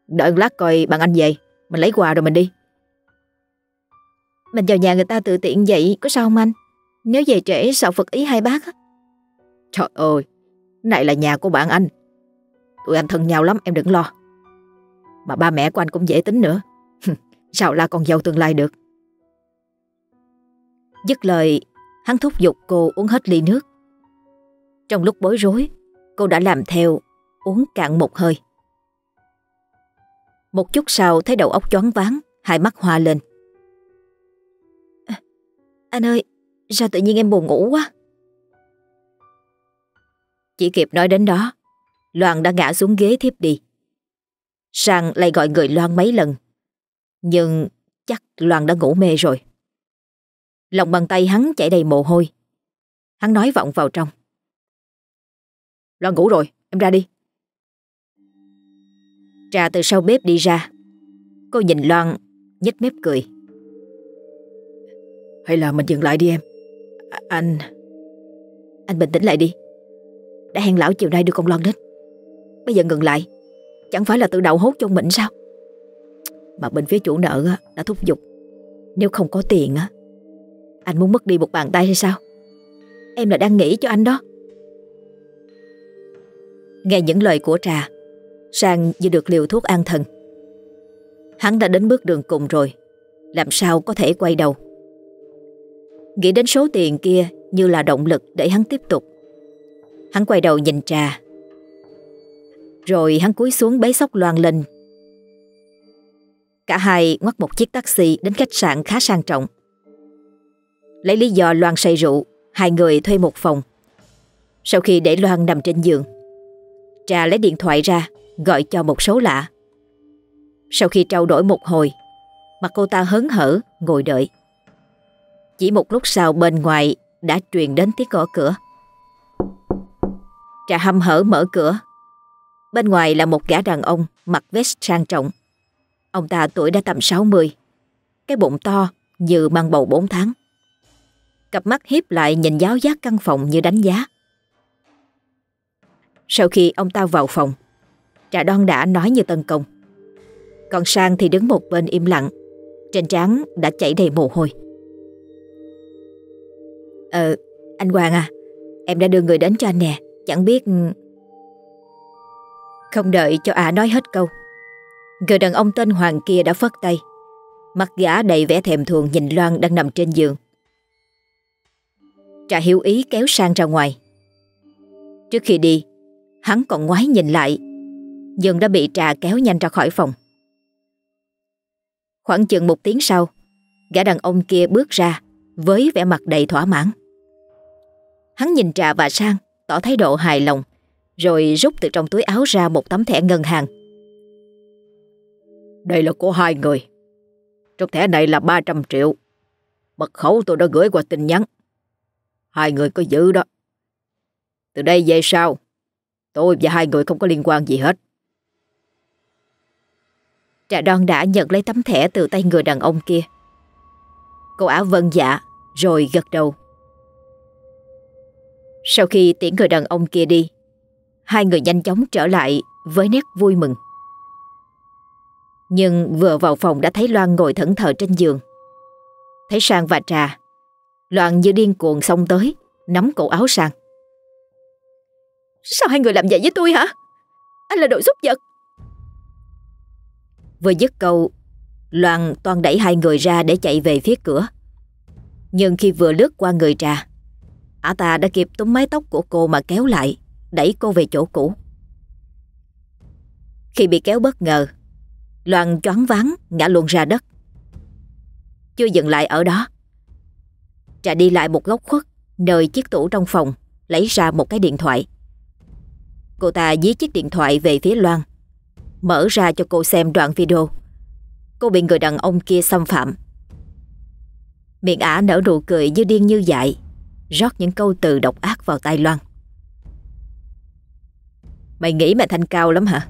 Đợi lát coi bạn anh về, Mình lấy quà rồi mình đi. Mình vào nhà người ta tự tiện vậy, Có sao không anh? Nếu về trễ sợ Phật ý hai bác á? Trời ơi Này là nhà của bạn anh. Tụi anh thân nhau lắm em đừng lo. Mà ba mẹ của anh cũng dễ tính nữa. Sao là con dâu tương lai được? Dứt lời Hắn thúc giục cô uống hết ly nước. Trong lúc bối rối Cô đã làm theo Uống cạn một hơi. Một chút sau thấy đầu óc choáng váng Hai mắt hoa lên. À, Anh ơi Sao tự nhiên em buồn ngủ quá? Chỉ kịp nói đến đó Loan đã ngã xuống ghế thiếp đi. Sang lại gọi người Loan mấy lần. Nhưng chắc Loan đã ngủ mê rồi. Lòng bàn tay hắn chảy đầy mồ hôi. Hắn nói vọng vào trong. Loan ngủ rồi, em ra đi. Trà từ sau bếp đi ra. Cô nhìn Loan nhếch mép cười. Hay là mình dừng lại đi em à, Anh. Anh bình tĩnh lại đi. Đã hẹn lão chiều nay đưa con Loan đến. Bây giờ ngừng lại. Chẳng phải là tự đầu hốt cho mình sao? Mà bên phía chủ nợ đã thúc giục. Nếu không có tiền á Anh muốn mất đi một bàn tay hay sao? Em là đang nghĩ cho anh đó. Nghe những lời của Trà Sang như được liều thuốc an thần. Hắn đã đến bước đường cùng rồi. Làm sao có thể quay đầu? Nghĩ đến số tiền kia Như là động lực để hắn tiếp tục. Hắn quay đầu nhìn Trà. Rồi hắn cúi xuống bế sóc loan lên. Cả hai ngoắt một chiếc taxi Đến khách sạn khá sang trọng. Lấy lý do Loan say rượu, Hai người thuê một phòng. Sau khi để Loan nằm trên giường, Trà lấy điện thoại ra, Gọi cho một số lạ. Sau khi trao đổi một hồi, Mặt cô ta hớn hở, ngồi đợi. Chỉ một lúc sau bên ngoài Đã truyền đến tiếng gõ cửa. Trà hâm hở mở cửa. Bên ngoài là một gã đàn ông Mặc vest sang trọng. Ông ta tuổi đã tầm 60 Cái bụng to như mang bầu 4 tháng. Cặp mắt hiếp lại nhìn giáo giác căn phòng như đánh giá. Sau khi ông ta vào phòng, Trà đoan đã nói như tân công. Còn Sang thì đứng một bên im lặng, Trên trán đã chảy đầy mồ hôi. Ờ, anh Hoàng à Em đã đưa người đến cho anh nè Chẳng biết... Không đợi cho ả nói hết câu Người đàn ông tên Hoàng kia đã phất tay Mặt gã đầy vẻ thèm thuồng nhìn Loan đang nằm trên giường Trà hiểu ý kéo sang ra ngoài Trước khi đi Hắn còn ngoái nhìn lại nhưng đã bị Trà kéo nhanh ra khỏi phòng. Khoảng chừng một tiếng sau, gã đàn ông kia bước ra với vẻ mặt đầy thỏa mãn. Hắn nhìn Trà và Sang tỏ thái độ hài lòng rồi rút từ trong túi áo ra một tấm thẻ ngân hàng. Đây là của hai người. Trong thẻ này là 300 triệu. Mật khẩu tôi đã gửi qua tin nhắn. Hai người có giữ đó. Từ đây về sau, tôi và hai người không có liên quan gì hết. Trà đoan đã nhận lấy tấm thẻ từ tay người đàn ông kia. Cô áo vân dạ, rồi gật đầu. Sau khi tiễn người đàn ông kia đi, hai người nhanh chóng trở lại với nét vui mừng. Nhưng vừa vào phòng đã thấy Loan ngồi thẫn thờ trên giường. Thấy Sang và Trà, Loan như điên cuồng xông tới, nắm cổ áo Sang. Sao hai người làm vậy với tôi hả? Anh là đội giúp vật. Vừa dứt câu, Loan toàn đẩy hai người ra để chạy về phía cửa. Nhưng khi vừa lướt qua người trà, ả ta đã kịp túm mái tóc của cô mà kéo lại, đẩy cô về chỗ cũ. Khi bị kéo bất ngờ, Loan choáng váng ngã luôn ra đất. Chưa dừng lại ở đó. Trà đi lại một góc khuất nơi chiếc tủ trong phòng lấy ra một cái điện thoại. Cô ta dí chiếc điện thoại về phía Loan Mở ra cho cô xem đoạn video Cô bị người đàn ông kia xâm phạm Miệng ả nở nụ cười như điên như dại rót những câu từ độc ác vào tai Loan. Mày nghĩ mày thanh cao lắm hả?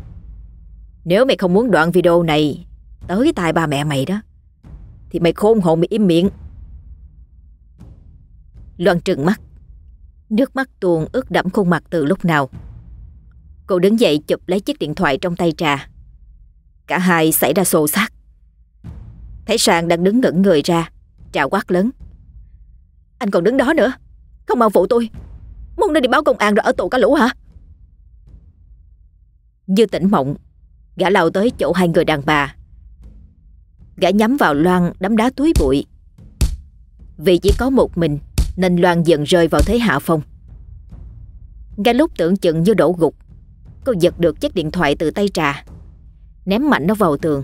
Nếu mày không muốn đoạn video này tới tai ba mẹ mày đó, thì mày khôn hồn mày im miệng. Loan trừng mắt, nước mắt tuôn ướt đẫm khuôn mặt từ lúc nào. Cô đứng dậy chụp lấy chiếc điện thoại trong tay trà. Cả hai xảy ra xô xát. Thấy Sàng đang đứng ngẩn người ra, trà quát lớn. Anh còn đứng đó nữa, không mau phụ tôi. Muốn đi báo công an rồi ở tù cả lũ hả? Như tỉnh mộng, gã lao tới chỗ hai người đàn bà. Gã nhắm vào Loan đấm đá túi bụi. Vì chỉ có một mình nên Loan dần rơi vào thế hạ phong. Ngay lúc tưởng chừng như đổ gục, cô giật được chiếc điện thoại từ tay trà, ném mạnh nó vào tường.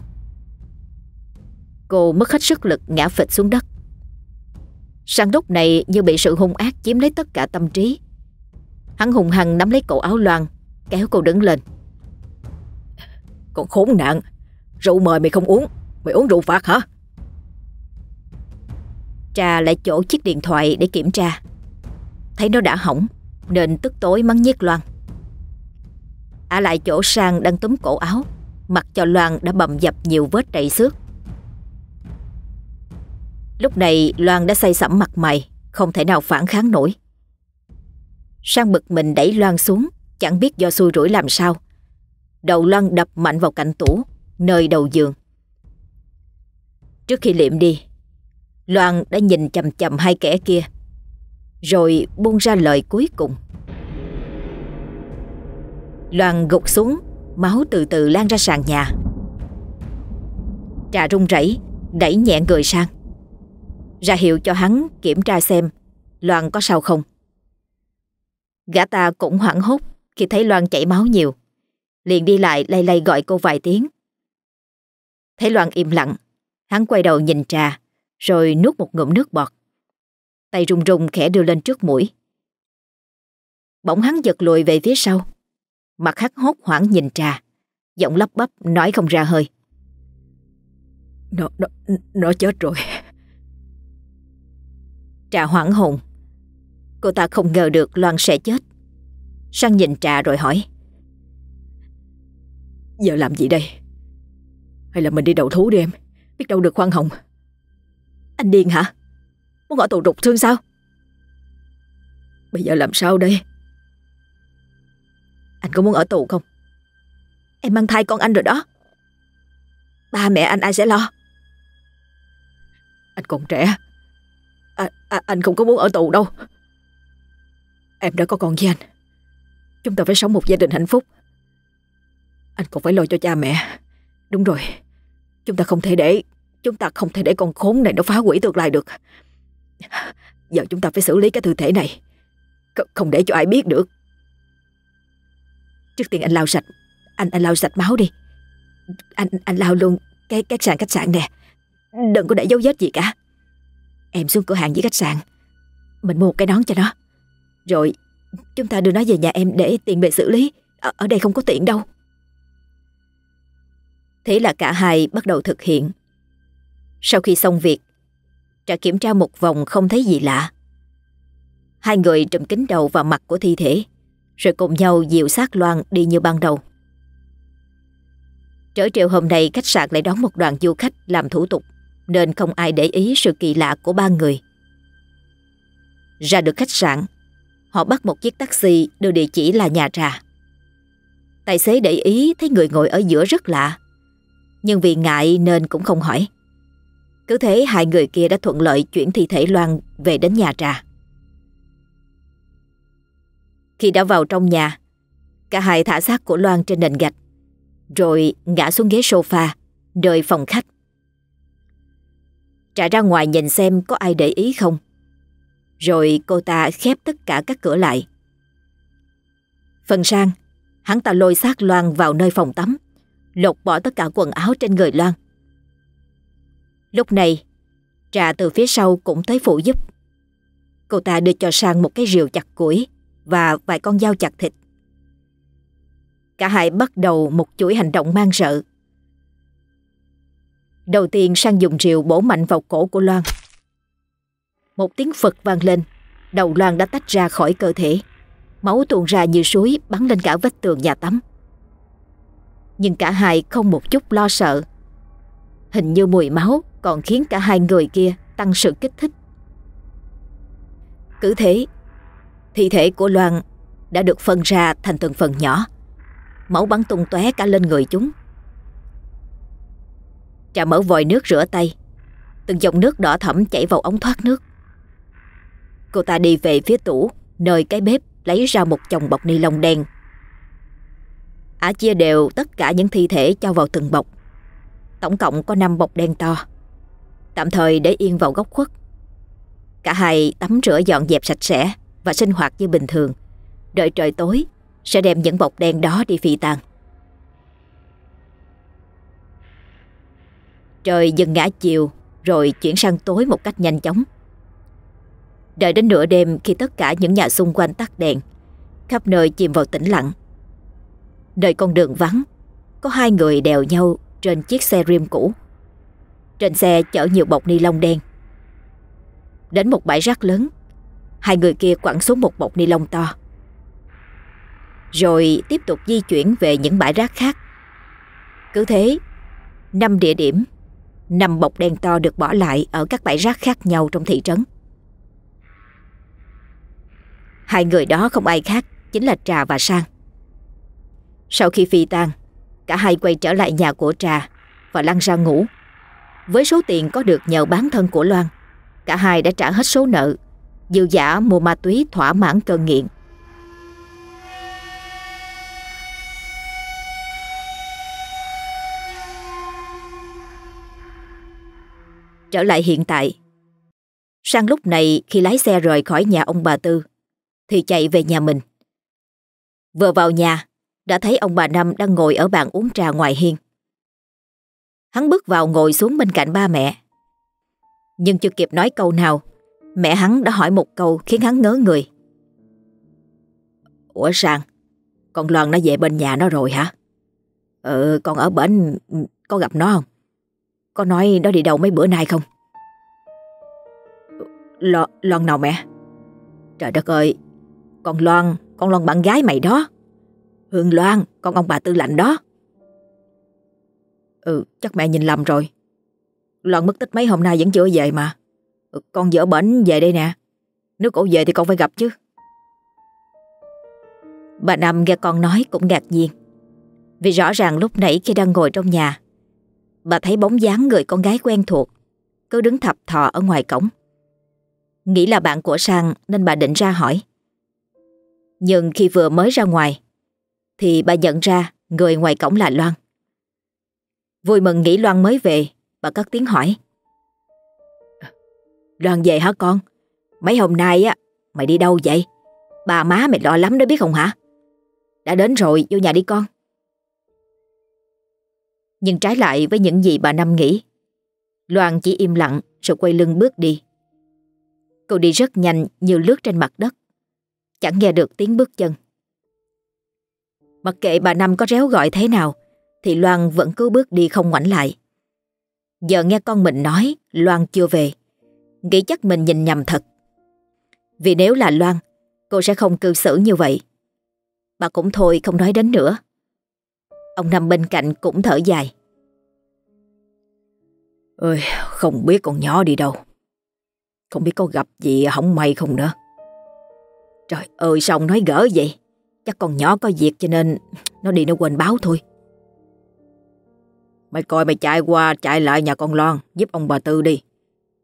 Cô mất hết sức lực ngã phịch xuống đất. Sang lúc này như bị sự hung ác chiếm lấy tất cả tâm trí. Hắn hùng hăng nắm lấy cổ áo Loan, kéo cô đứng lên. Còn khốn nạn, rượu mời mày không uống, mày uống rượu phạt hả? Trà lại chỗ chiếc điện thoại để kiểm tra. Thấy nó đã hỏng, nên tức tối mắng nhiếc Loan. Ả lại chỗ sang đang túm cổ áo, mặc cho Loan đã bầm dập nhiều vết đầy xước. Lúc này Loan đã say sẩm mặt mày, không thể nào phản kháng nổi. Sang bực mình đẩy Loan xuống, chẳng biết do xui rủi làm sao. Đầu Loan đập mạnh vào cạnh tủ, nơi đầu giường. Trước khi liệm đi, Loan đã nhìn chầm chầm hai kẻ kia, rồi buông ra lời cuối cùng. Loan gục xuống, máu từ từ lan ra sàn nhà. Trà run rẩy, đẩy nhẹ người sang ra hiệu cho hắn kiểm tra xem Loan có sao không. Gã ta cũng hoảng hốt khi thấy Loan chảy máu nhiều. Liền đi lại lay lay gọi cô vài tiếng. Thấy Loan im lặng, hắn quay đầu nhìn trà, rồi nuốt một ngụm nước bọt. Tay run run khẽ đưa lên trước mũi. Bỗng hắn giật lùi về phía sau. Mặt hắt hốt hoảng nhìn trà, giọng lắp bắp nói không ra hơi. Nó, nó, nó chết rồi. Trà hoảng hồn. Cô ta không ngờ được Loan sẽ chết. Sang nhìn Trà rồi hỏi, Giờ làm gì đây? Hay là mình đi đầu thú đi em? Biết đâu được khoan hồng Anh điên hả? Muốn ở tù rục thương sao? Bây giờ làm sao đây? Anh có muốn ở tù không? Em mang thai con anh rồi đó. Ba mẹ anh ai sẽ lo? Anh còn trẻ à, à, Anh không có muốn ở tù đâu. Em đã có con với anh. Chúng ta phải sống một gia đình hạnh phúc. Anh còn phải lo cho cha mẹ. Đúng rồi. Chúng ta không thể để Chúng ta không thể để con khốn này nó phá hủy tương lai được. Giờ chúng ta phải xử lý cái thư thể này. Không để cho ai biết được. Trước tiên anh lau sạch Anh anh lau sạch máu đi. Anh anh lau luôn cái cái sàn khách sạn nè. Đừng có để dấu vết gì cả. Em xuống cửa hàng với khách sạn. Mình mua một cái nón cho nó. Rồi chúng ta đưa nó về nhà em để tiền bề xử lý. Ở, ở đây không có tiện đâu. Thế là cả hai bắt đầu thực hiện. Sau khi xong việc Trà kiểm tra một vòng không thấy gì lạ. Hai người trùm kính đầu vào mặt của thi thể Rồi cùng nhau dịu xác Loan đi như ban đầu. Trở chiều hôm nay khách sạn lại đón một đoàn du khách làm thủ tục nên không ai để ý sự kỳ lạ của ba người. Ra được khách sạn, họ bắt một chiếc taxi đưa địa chỉ là nhà trà. Tài xế để ý thấy người ngồi ở giữa rất lạ, nhưng vì ngại nên cũng không hỏi. Cứ thế hai người kia đã thuận lợi chuyển thi thể Loan về đến nhà trà. Khi đã vào trong nhà, cả hai thả xác của Loan trên nền gạch, rồi ngã xuống ghế sofa, rời phòng khách trả ra ngoài nhìn xem có ai để ý không. Rồi cô ta khép tất cả các cửa lại. Phần sang, hắn ta lôi xác Loan vào nơi phòng tắm, lột bỏ tất cả quần áo trên người Loan. Lúc này, Trà từ phía sau cũng tới phụ giúp. Cô ta đưa cho Sang một cái rìu chặt củi và vài con dao chặt thịt. Cả hai bắt đầu một chuỗi hành động mang sợ Đầu tiên Sang dùng rìu bổ mạnh vào cổ của Loan. Một tiếng Phật vang lên, Đầu Loan đã tách ra khỏi cơ thể. Máu tuôn ra như suối bắn lên cả vách tường nhà tắm. Nhưng cả hai không một chút lo sợ. Hình như mùi máu còn khiến cả hai người kia tăng sự kích thích. Cứ thế Thi thể của Loan đã được phân ra thành từng phần nhỏ. Máu bắn tung tóe cả lên người chúng. Trà mở vòi nước rửa tay. Từng dòng nước đỏ thẫm chảy vào ống thoát nước. Cô ta đi về phía tủ, Nơi cái bếp lấy ra một chồng bọc ni lông đen. Ả chia đều tất cả những thi thể cho vào từng bọc. Tổng cộng có 5 bọc đen to. Tạm thời để yên vào góc khuất. Cả hai tắm rửa dọn dẹp sạch sẽ Và sinh hoạt như bình thường. Đợi trời tối, Sẽ đem những bọc đen đó đi phi tàn Trời dần ngã chiều, Rồi chuyển sang tối một cách nhanh chóng. Đợi đến nửa đêm khi tất cả những nhà xung quanh tắt đèn, Khắp nơi chìm vào tĩnh lặng. Nơi con đường vắng, Có hai người đèo nhau trên chiếc xe rim cũ. Trên xe chở nhiều bọc ni lông đen. Đến một bãi rác lớn, Hai người kia quẳng xuống một bọc ni lông to. Rồi tiếp tục di chuyển về những bãi rác khác. Cứ thế, Năm địa điểm Năm bọc đen to được bỏ lại Ở các bãi rác khác nhau trong thị trấn. Hai người đó không ai khác Chính là Trà và Sang. Sau khi phi tan Cả hai quay trở lại nhà của Trà Và lăn ra ngủ. Với số tiền có được nhờ bán thân của Loan, Cả hai đã trả hết số nợ, Dư giả mua ma túy thỏa mãn cơn nghiện. Trở lại hiện tại. Sang lúc này, khi lái xe rời khỏi nhà ông bà Tư, Thì chạy về nhà mình. Vừa vào nhà, Đã thấy ông bà Năm đang ngồi ở bàn uống trà ngoài hiên. Hắn bước vào ngồi xuống bên cạnh ba mẹ. Nhưng chưa kịp nói câu nào, Mẹ hắn đã hỏi một câu khiến hắn ngớ người. Ủa Sang, Con Loan nó về bên nhà nó rồi hả? Ừ con ở bển, Có gặp nó không? Có nói nó đi đâu mấy bữa nay không? Lo, Loan nào mẹ? Trời đất ơi Con Loan Con Loan bạn gái mày đó. Hương Loan Con ông bà tư lạnh đó. Ừ chắc mẹ nhìn lầm rồi. Loan mất tích mấy hôm nay vẫn chưa về mà. Ừ, Con vợ bệnh về đây nè. Nếu cổ về thì con phải gặp chứ. Bà Năm nghe con nói cũng ngạc nhiên. Vì rõ ràng lúc nãy khi đang ngồi trong nhà Bà thấy bóng dáng người con gái quen thuộc. Cứ đứng thập thò ở ngoài cổng. Nghĩ là bạn của Sang nên bà định ra hỏi. Nhưng khi vừa mới ra ngoài, Thì bà nhận ra người ngoài cổng là Loan. Vui mừng nghĩ Loan mới về, Bà cất tiếng hỏi. Loan về hả con? Mấy hôm nay á, Mày đi đâu vậy? Bà má mày lo lắm đó biết không hả? Đã đến rồi, vô nhà đi con. Nhưng trái lại với những gì bà Năm nghĩ. Loan chỉ im lặng, rồi quay lưng bước đi. Cô đi rất nhanh, như lướt trên mặt đất. Chẳng nghe được tiếng bước chân. Mặc kệ bà Năm có réo gọi thế nào, Thì Loan vẫn cứ bước đi không ngoảnh lại. Giờ nghe con mình nói, Loan chưa về. Nghĩ chắc mình nhìn nhầm thật. Vì nếu là Loan, Cô sẽ không cư xử như vậy. Bà cũng thôi không nói đến nữa. Ông nằm bên cạnh cũng thở dài. Ơi không biết con nhỏ đi đâu. Không biết có gặp gì không may không nữa. Trời ơi, sao ông nói gỡ vậy? Chắc con nhỏ có việc cho nên Nó đi nó quên báo thôi. Mày coi mày chạy qua, chạy lại nhà con Loan, Giúp ông bà Tư đi.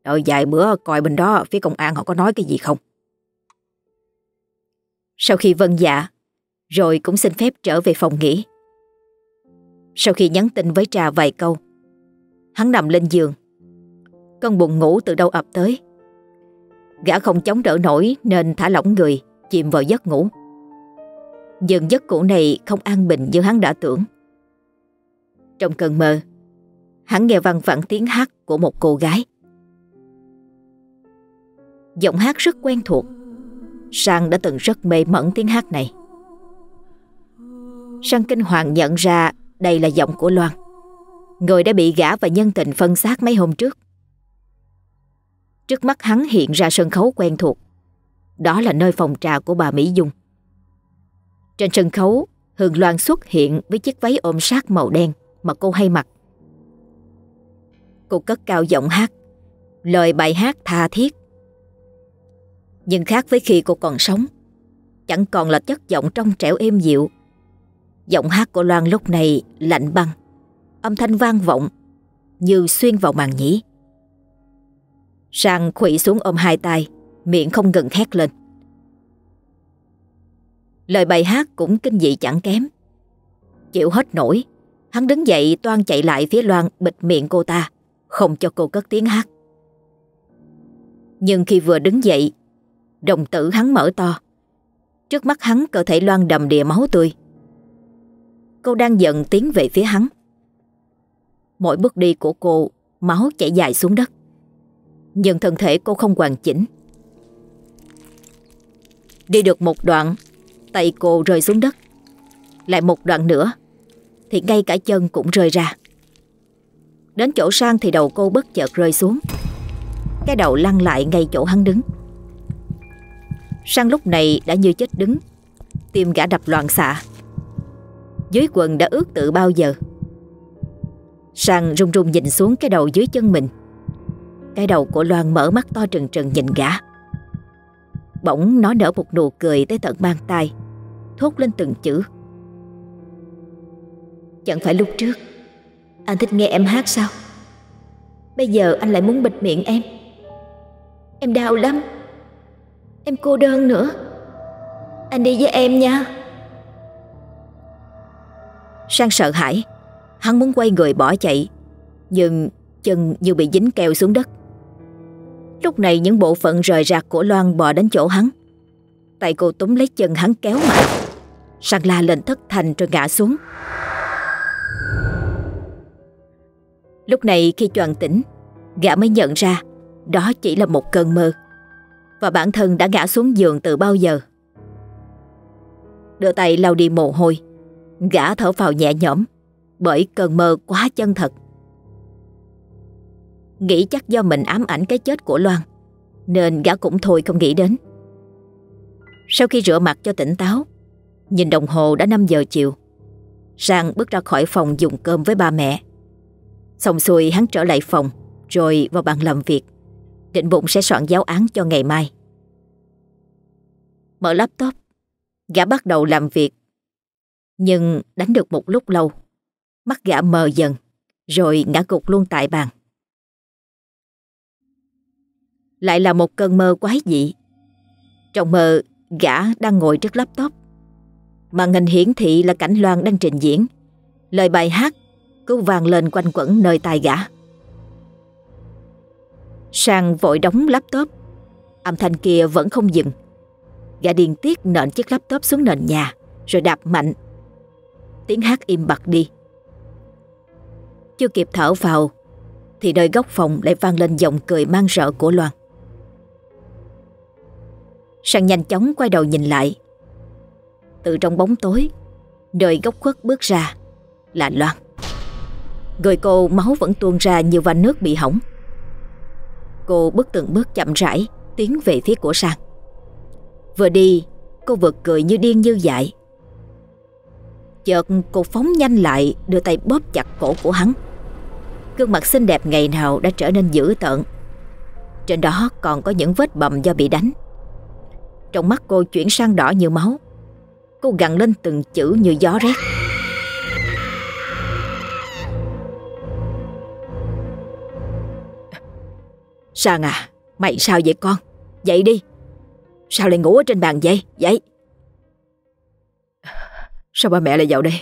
Đợi vài bữa coi bên đó phía công an họ có nói cái gì không. Sau khi vân dạ Rồi cũng xin phép trở về phòng nghỉ. Sau khi nhắn tin với Trà vài câu Hắn nằm lên giường. Cơn buồn ngủ từ đâu ập tới. Gã không chống đỡ nổi Nên thả lỏng người, Chìm vào giấc ngủ. Nhưng giấc ngủ này không an bình như hắn đã tưởng. Trong cơn mơ, Hắn nghe văng vẳng tiếng hát của một cô gái. Giọng hát rất quen thuộc. Sang đã từng rất mê mẩn tiếng hát này. Sang kinh hoàng nhận ra đây là giọng của Loan. Người đã bị gã và nhân tình phân xác mấy hôm trước Trước mắt hắn hiện ra sân khấu quen thuộc đó là nơi phòng trà của bà Mỹ Dung. Trên sân khấu, Hương Loan xuất hiện với chiếc váy ôm sát màu đen mà cô hay mặc. Cô cất cao giọng hát, lời bài hát tha thiết. Nhưng khác với khi cô còn sống, chẳng còn là chất giọng trong trẻo êm dịu. Giọng hát của Loan lúc này lạnh băng, âm thanh vang vọng như xuyên vào màn nhĩ. Sang khủy xuống ôm hai tay, miệng không ngừng hét lên. Lời bài hát cũng kinh dị chẳng kém. Chịu hết nổi, hắn đứng dậy toan chạy lại phía Loan bịt miệng cô ta, không cho cô cất tiếng hát. Nhưng khi vừa đứng dậy, đồng tử hắn mở to. Trước mắt hắn cơ thể Loan đầm đìa máu tươi. Cô đang giận tiến về phía hắn. Mỗi bước đi của cô, máu chảy dài xuống đất. Nhưng thân thể cô không hoàn chỉnh. Đi được một đoạn, tay cô rơi xuống đất. Lại một đoạn nữa, thì ngay cả chân cũng rơi ra. Đến chỗ sang thì đầu cô bất chợt rơi xuống. Cái đầu lăn lại ngay chỗ hắn đứng. Sang lúc này đã như chết đứng, tim gã đập loạn xạ. Dưới quần đã ướt tự bao giờ. Sang run run nhìn xuống cái đầu dưới chân mình. Cái đầu của Loan mở mắt to trừng trừng nhìn gã. Bỗng nó nở một nụ cười tới tận mang tay Thốt lên từng chữ. Chẳng phải lúc trước, Anh thích nghe em hát sao? Bây giờ anh lại muốn bịt miệng em. Em đau lắm. Em cô đơn nữa. Anh đi với em nha. Sang sợ hãi Hắn muốn quay người bỏ chạy, Nhưng chân như bị dính keo xuống đất. Lúc này những bộ phận rời rạc của Loan bò đến chỗ hắn. Tay cô túm lấy chân hắn kéo mạnh. Sang la lên thất thành rồi ngã xuống. Lúc này khi choàng tỉnh, Gã mới nhận ra Đó chỉ là một cơn mơ. Và bản thân đã ngã xuống giường từ bao giờ. Đưa tay lau đi mồ hôi, Gã thở vào nhẹ nhõm. Bởi cơn mơ quá chân thật. Nghĩ chắc do mình ám ảnh cái chết của Loan, Nên gã cũng thôi không nghĩ đến. Sau khi rửa mặt cho tỉnh táo, Nhìn đồng hồ đã 5 giờ chiều Sang bước ra khỏi phòng dùng cơm với ba mẹ. Xong xuôi hắn trở lại phòng, Rồi vào bàn làm việc, Định bụng sẽ soạn giáo án cho ngày mai. Mở laptop, Gã bắt đầu làm việc, Nhưng đánh được một lúc lâu Mắt gã mờ dần, Rồi ngã gục luôn tại bàn. Lại là một cơn mơ quái dị. Trong mơ, Gã đang ngồi trước laptop. Màn hình hiển thị là cảnh Loan đang trình diễn. Lời bài hát cứ vang lên quanh quẩn nơi tai gã. Sang vội đóng laptop. Âm thanh kia vẫn không dừng. Gã điên tiết nện chiếc laptop xuống nền nhà, Rồi đạp mạnh. Tiếng hát im bặt đi. Chưa kịp thở vào, Thì nơi góc phòng lại vang lên giọng cười mang rợ của Loan. Sang nhanh chóng quay đầu nhìn lại. Từ trong bóng tối, Nơi góc khuất bước ra Là Loan. Người cô máu vẫn tuôn ra như vành nước bị hỏng. Cô bước từng bước chậm rãi Tiến về phía của Sang. Vừa đi, Cô vừa cười như điên như dại. Chợt cô phóng nhanh lại, Đưa tay bóp chặt cổ của hắn. Gương mặt xinh đẹp ngày nào đã trở nên dữ tợn. Trên đó còn có những vết bầm do bị đánh. Trong mắt cô chuyển sang đỏ như máu. Cô gằn lên từng chữ như gió rét. Sang à Mày sao vậy con? Dậy đi. Sao lại ngủ ở trên bàn vậy? Dậy. Sao ba mẹ lại vào đây?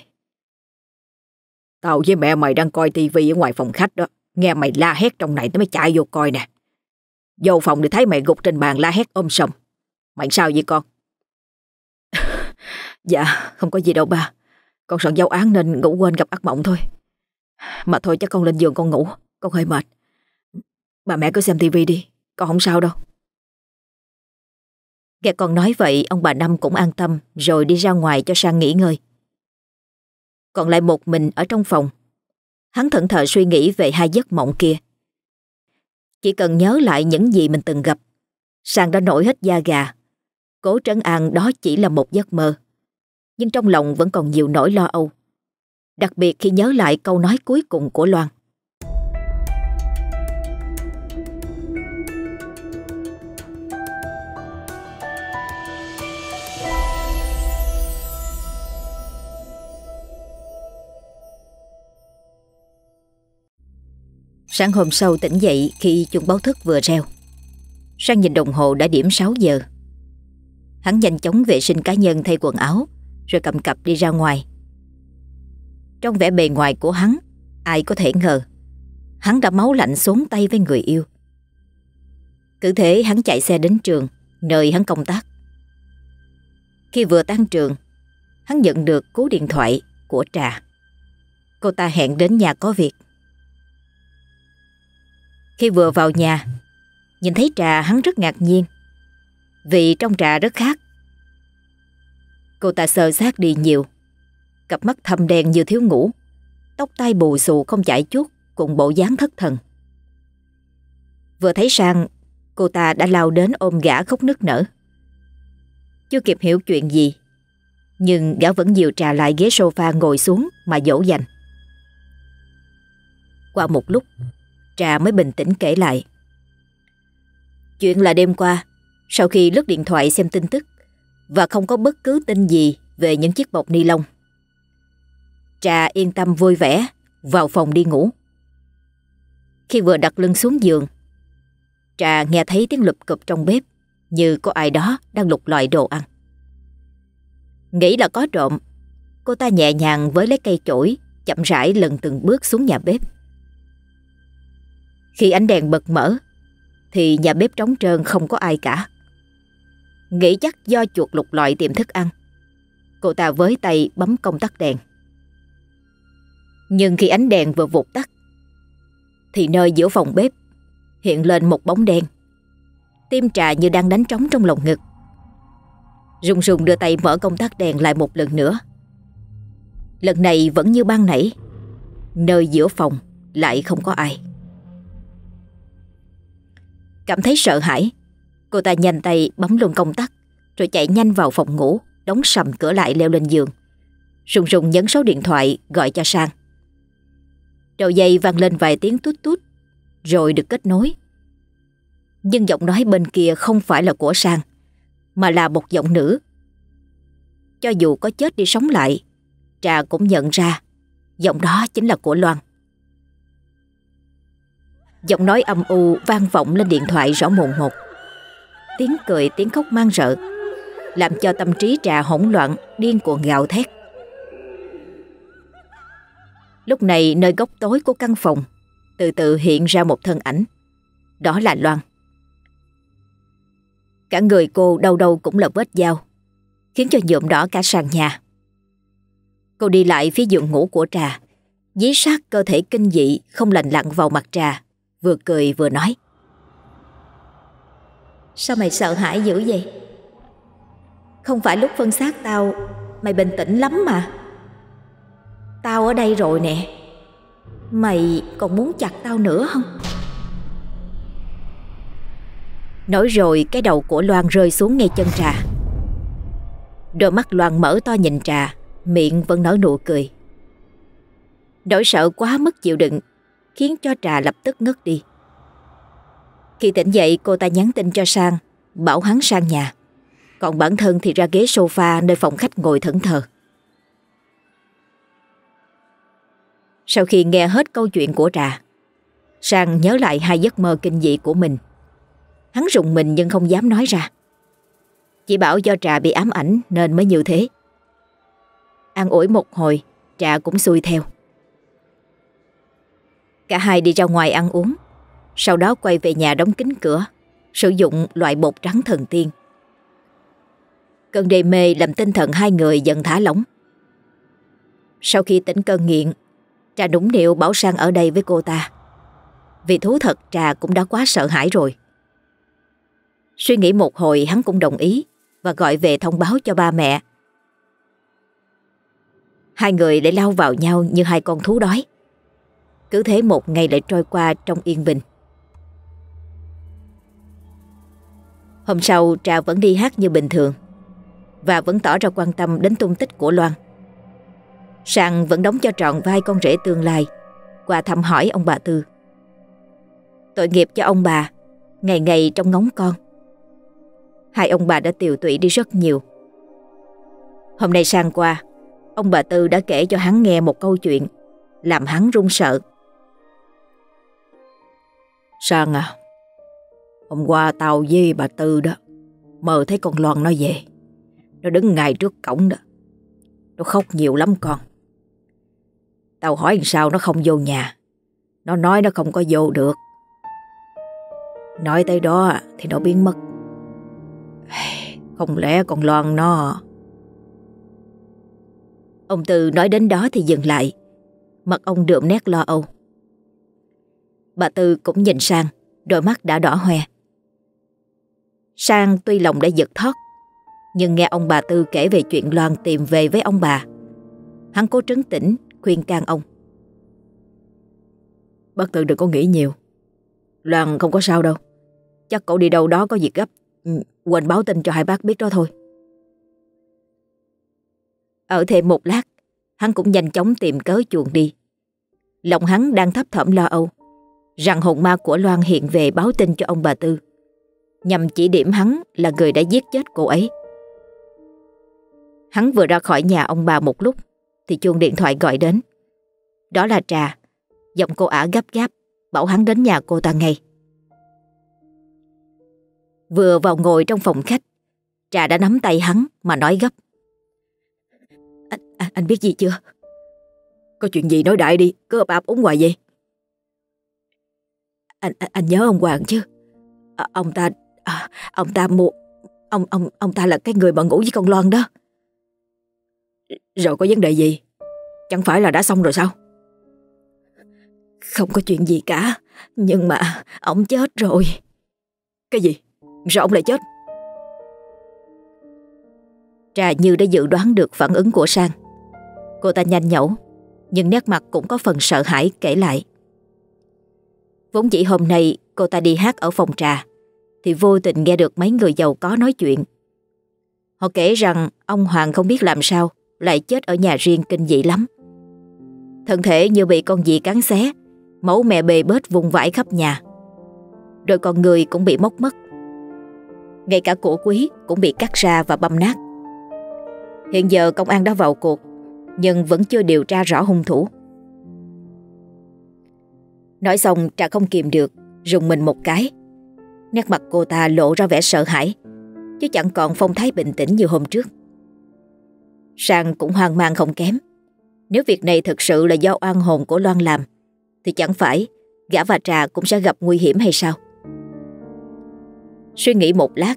Tao với mẹ mày đang coi tivi ở ngoài phòng khách đó. Nghe mày la hét trong này Tao mới chạy vô coi nè. Vô phòng thì thấy mày gục trên bàn la hét ôm sầm. Mày sao vậy con? *laughs* Dạ không có gì đâu ba. Con soạn giáo án nên ngủ quên gặp ác mộng thôi. Mà thôi chắc con lên giường con ngủ. Con hơi mệt. Bà mẹ cứ xem tivi đi. Con không sao đâu. Nghe con nói vậy, Ông bà Năm cũng an tâm, Rồi đi ra ngoài cho sang nghỉ ngơi Còn lại một mình ở trong phòng Hắn thận thờ suy nghĩ về hai giấc mộng kia Chỉ cần nhớ lại những gì mình từng gặp, Sang đã nổi hết da gà Cố trấn an đó chỉ là một giấc mơ. Nhưng trong lòng vẫn còn nhiều nỗi lo âu. Đặc biệt khi nhớ lại câu nói cuối cùng của Loan. Sáng hôm sau tỉnh dậy khi chuông báo thức vừa reo. Sang nhìn đồng hồ đã điểm 6 giờ. Hắn nhanh chóng vệ sinh cá nhân thay quần áo rồi cầm cặp đi ra ngoài. Trong vẻ bề ngoài của hắn, ai có thể ngờ hắn đã máu lạnh xuống tay với người yêu. Cứ thế hắn chạy xe đến trường, nơi hắn công tác. Khi vừa tan trường, hắn nhận được cú điện thoại của Trà. Cô ta hẹn đến nhà có việc. Khi vừa vào nhà, nhìn thấy trà hắn rất ngạc nhiên. Vì trong trà rất khác. Cô ta sờ sát đi nhiều. Cặp mắt thâm đen như thiếu ngủ. Tóc tai bù xù không chảy chút cùng bộ dáng thất thần. Vừa thấy sang, cô ta đã lao đến ôm gã khóc nức nở. Chưa kịp hiểu chuyện gì, nhưng gã vẫn dìu trà lại ghế sofa ngồi xuống mà dỗ dành. Qua một lúc, Trà mới bình tĩnh kể lại. Chuyện là đêm qua, sau khi lướt điện thoại xem tin tức và không có bất cứ tin gì về những chiếc bọc ni lông. Trà yên tâm vui vẻ, vào phòng đi ngủ. Khi vừa đặt lưng xuống giường, Trà nghe thấy tiếng lụp cụp trong bếp như có ai đó đang lục loại đồ ăn. Nghĩ là có trộm, cô ta nhẹ nhàng với lấy cây chổi, chậm rãi lần từng bước xuống nhà bếp. Khi ánh đèn bật mở, Thì nhà bếp trống trơn không có ai cả. Nghĩ chắc do chuột lục loại tìm thức ăn, Cô ta với tay bấm công tắc đèn. Nhưng khi ánh đèn vừa vụt tắt, Thì nơi giữa phòng bếp Hiện lên một bóng đen Tim trà như đang đánh trống trong lồng ngực. Rung rung đưa tay mở công tắc đèn lại một lần nữa. Lần này vẫn như ban nãy, Nơi giữa phòng lại không có ai. Cảm thấy sợ hãi. Cô ta nhanh tay bấm luôn công tắc, Rồi chạy nhanh vào phòng ngủ, Đóng sầm cửa lại leo lên giường. Rùng rùng nhấn số điện thoại gọi cho Sang. Đầu dây vang lên vài tiếng tút tút, Rồi được kết nối. Nhưng giọng nói bên kia không phải là của Sang, Mà là một giọng nữ. Cho dù có chết đi sống lại, Trà cũng nhận ra Giọng đó chính là của Loan. Giọng nói âm u vang vọng lên điện thoại rõ mồn một. Tiếng cười, tiếng khóc mang rợ, Làm cho tâm trí trà hỗn loạn, Điên cuồng gào thét. Lúc này, nơi góc tối của căn phòng, Từ từ hiện ra một thân ảnh. Đó là Loan. Cả người cô đâu đâu cũng là vết dao, Khiến cho nhuộm đỏ cả sàn nhà. Cô đi lại phía giường ngủ của trà, Dí sát cơ thể kinh dị, Không lành lặn vào mặt trà. Vừa cười vừa nói. Sao mày sợ hãi dữ vậy? Không phải lúc phân xác tao, Mày bình tĩnh lắm mà. Tao ở đây rồi nè. Mày còn muốn chặt tao nữa không? Nói rồi cái đầu của Loan rơi xuống ngay chân trà. Đôi mắt Loan mở to nhìn trà, Miệng vẫn nở nụ cười. Nỗi sợ quá mức chịu đựng khiến cho Trà lập tức ngất đi. Khi tỉnh dậy cô ta nhắn tin cho Sang, bảo hắn sang nhà. Còn bản thân thì ra ghế sofa nơi phòng khách ngồi thẫn thờ. Sau khi nghe hết câu chuyện của Trà, Sang nhớ lại hai giấc mơ kinh dị của mình. Hắn rùng mình nhưng không dám nói ra. Chỉ bảo do Trà bị ám ảnh nên mới như thế. an ủi một hồi, Trà cũng xuôi theo. Cả hai đi ra ngoài ăn uống. Sau đó quay về nhà đóng kín cửa, Sử dụng loại bột trắng thần tiên. Cơn đề mê làm tinh thần hai người dần thả lỏng. Sau khi tỉnh cơn nghiện, Trà đúng điệu bảo sang ở đây với cô ta. Vì thú thật, Trà cũng đã quá sợ hãi rồi. Suy nghĩ một hồi, hắn cũng đồng ý Và gọi về thông báo cho ba mẹ. Hai người lại lao vào nhau như hai con thú đói cứ thế một ngày lại trôi qua trong yên bình. Hôm sau, Trà vẫn đi hát như bình thường Và vẫn tỏ ra quan tâm đến tung tích của Loan. Sang vẫn đóng cho trọn vai con rể tương lai, Qua thăm hỏi ông bà Tư. Tội nghiệp cho ông bà, Ngày ngày trong ngóng con. Hai ông bà đã tiều tụy đi rất nhiều. Hôm nay sang qua, Ông bà Tư đã kể cho hắn nghe một câu chuyện Làm hắn run sợ. Sang à Hôm qua tao với bà Tư đó, Mơ thấy con Loan nó về. Nó đứng ngay trước cổng đó. Nó khóc nhiều lắm con. Tao hỏi làm sao nó không vô nhà. Nó nói nó không có vô được. Nói tới đó thì nó biến mất. Không lẽ con Loan nó Ông Tư nói đến đó thì dừng lại. Mặt ông đượm nét lo âu. Bà Tư cũng nhìn sang Đôi mắt đã đỏ hoe. Sang tuy lòng đã giật thót Nhưng nghe ông bà Tư kể về chuyện Loan tìm về với ông bà Hắn cố trấn tĩnh Khuyên can ông. Bác Tư đừng có nghĩ nhiều. Loan không có sao đâu. Chắc cậu đi đâu đó có việc gấp ừ, Quên báo tin cho hai bác biết đó thôi. Ở thêm một lát Hắn cũng nhanh chóng tìm cớ chuồn đi. Lòng hắn đang thấp thỏm lo âu Rằng hồn ma của Loan hiện về báo tin cho ông bà Tư. Nhằm chỉ điểm hắn là người đã giết chết cô ấy. Hắn vừa ra khỏi nhà ông bà một lúc Thì chuông điện thoại gọi đến. Đó là Trà. Giọng cô ả gấp gáp Bảo hắn đến nhà cô ta ngay. Vừa vào ngồi trong phòng khách Trà đã nắm tay hắn mà nói gấp. Anh, anh, anh biết gì chưa? Có chuyện gì nói đại đi Cứ ập áp uống hoài vậy anh, anh, anh nhớ ông Hoàng chứ? À, Ông ta à, Ông ta mua ông, ông, ông ta là cái người mà ngủ với con Loan đó. Rồi có vấn đề gì? Chẳng phải là đã xong rồi sao? Không có chuyện gì cả Nhưng mà ông chết rồi. Cái gì? Sao ông lại chết? Trà như đã dự đoán được phản ứng của Sang. Cô ta nhanh nhẩu Nhưng nét mặt cũng có phần sợ hãi kể lại. Vốn dĩ hôm nay cô ta đi hát ở phòng trà Thì vô tình nghe được mấy người giàu có nói chuyện Họ kể rằng ông Hoàng không biết làm sao Lại chết ở nhà riêng kinh dị lắm Thân thể như bị con dị cắn xé Máu mẹ bề bết vùng vãi khắp nhà Rồi con người cũng bị móc mất ngay cả cổ quý cũng bị cắt ra và băm nát. Hiện giờ công an đã vào cuộc, nhưng vẫn chưa điều tra rõ hung thủ. Nói xong Trà không kìm được, rùng mình một cái. Nét mặt cô ta lộ ra vẻ sợ hãi, chứ chẳng còn phong thái bình tĩnh như hôm trước. Sang cũng hoang mang không kém. Nếu việc này thực sự là do oan hồn của Loan làm, thì chẳng phải gã và Trà cũng sẽ gặp nguy hiểm hay sao? Suy nghĩ một lát,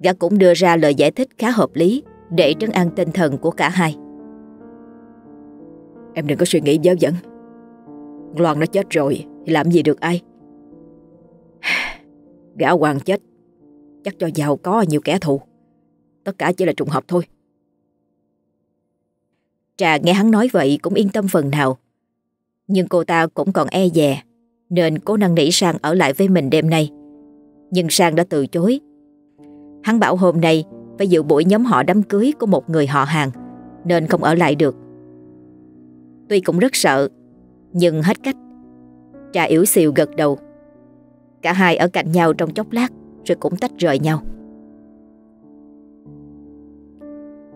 gã cũng đưa ra lời giải thích khá hợp lý để trấn an tinh thần của cả hai. Em đừng có suy nghĩ dớ dẫn. Loan nó chết rồi thì làm gì được ai? *sighs* Gã hoàng chết, chắc cho giàu có nhiều kẻ thù. Tất cả chỉ là trùng hợp thôi. Trà nghe hắn nói vậy cũng yên tâm phần nào. Nhưng cô ta cũng còn e dè, nên cố năn nỉ sang ở lại với mình đêm nay. Nhưng Sang đã từ chối Hắn bảo hôm nay Phải dự buổi nhóm họ đám cưới của một người họ hàng Nên không ở lại được Tuy cũng rất sợ nhưng hết cách. Trà yếu xìu gật đầu. Cả hai ở cạnh nhau trong chốc lát, Rồi cũng tách rời nhau.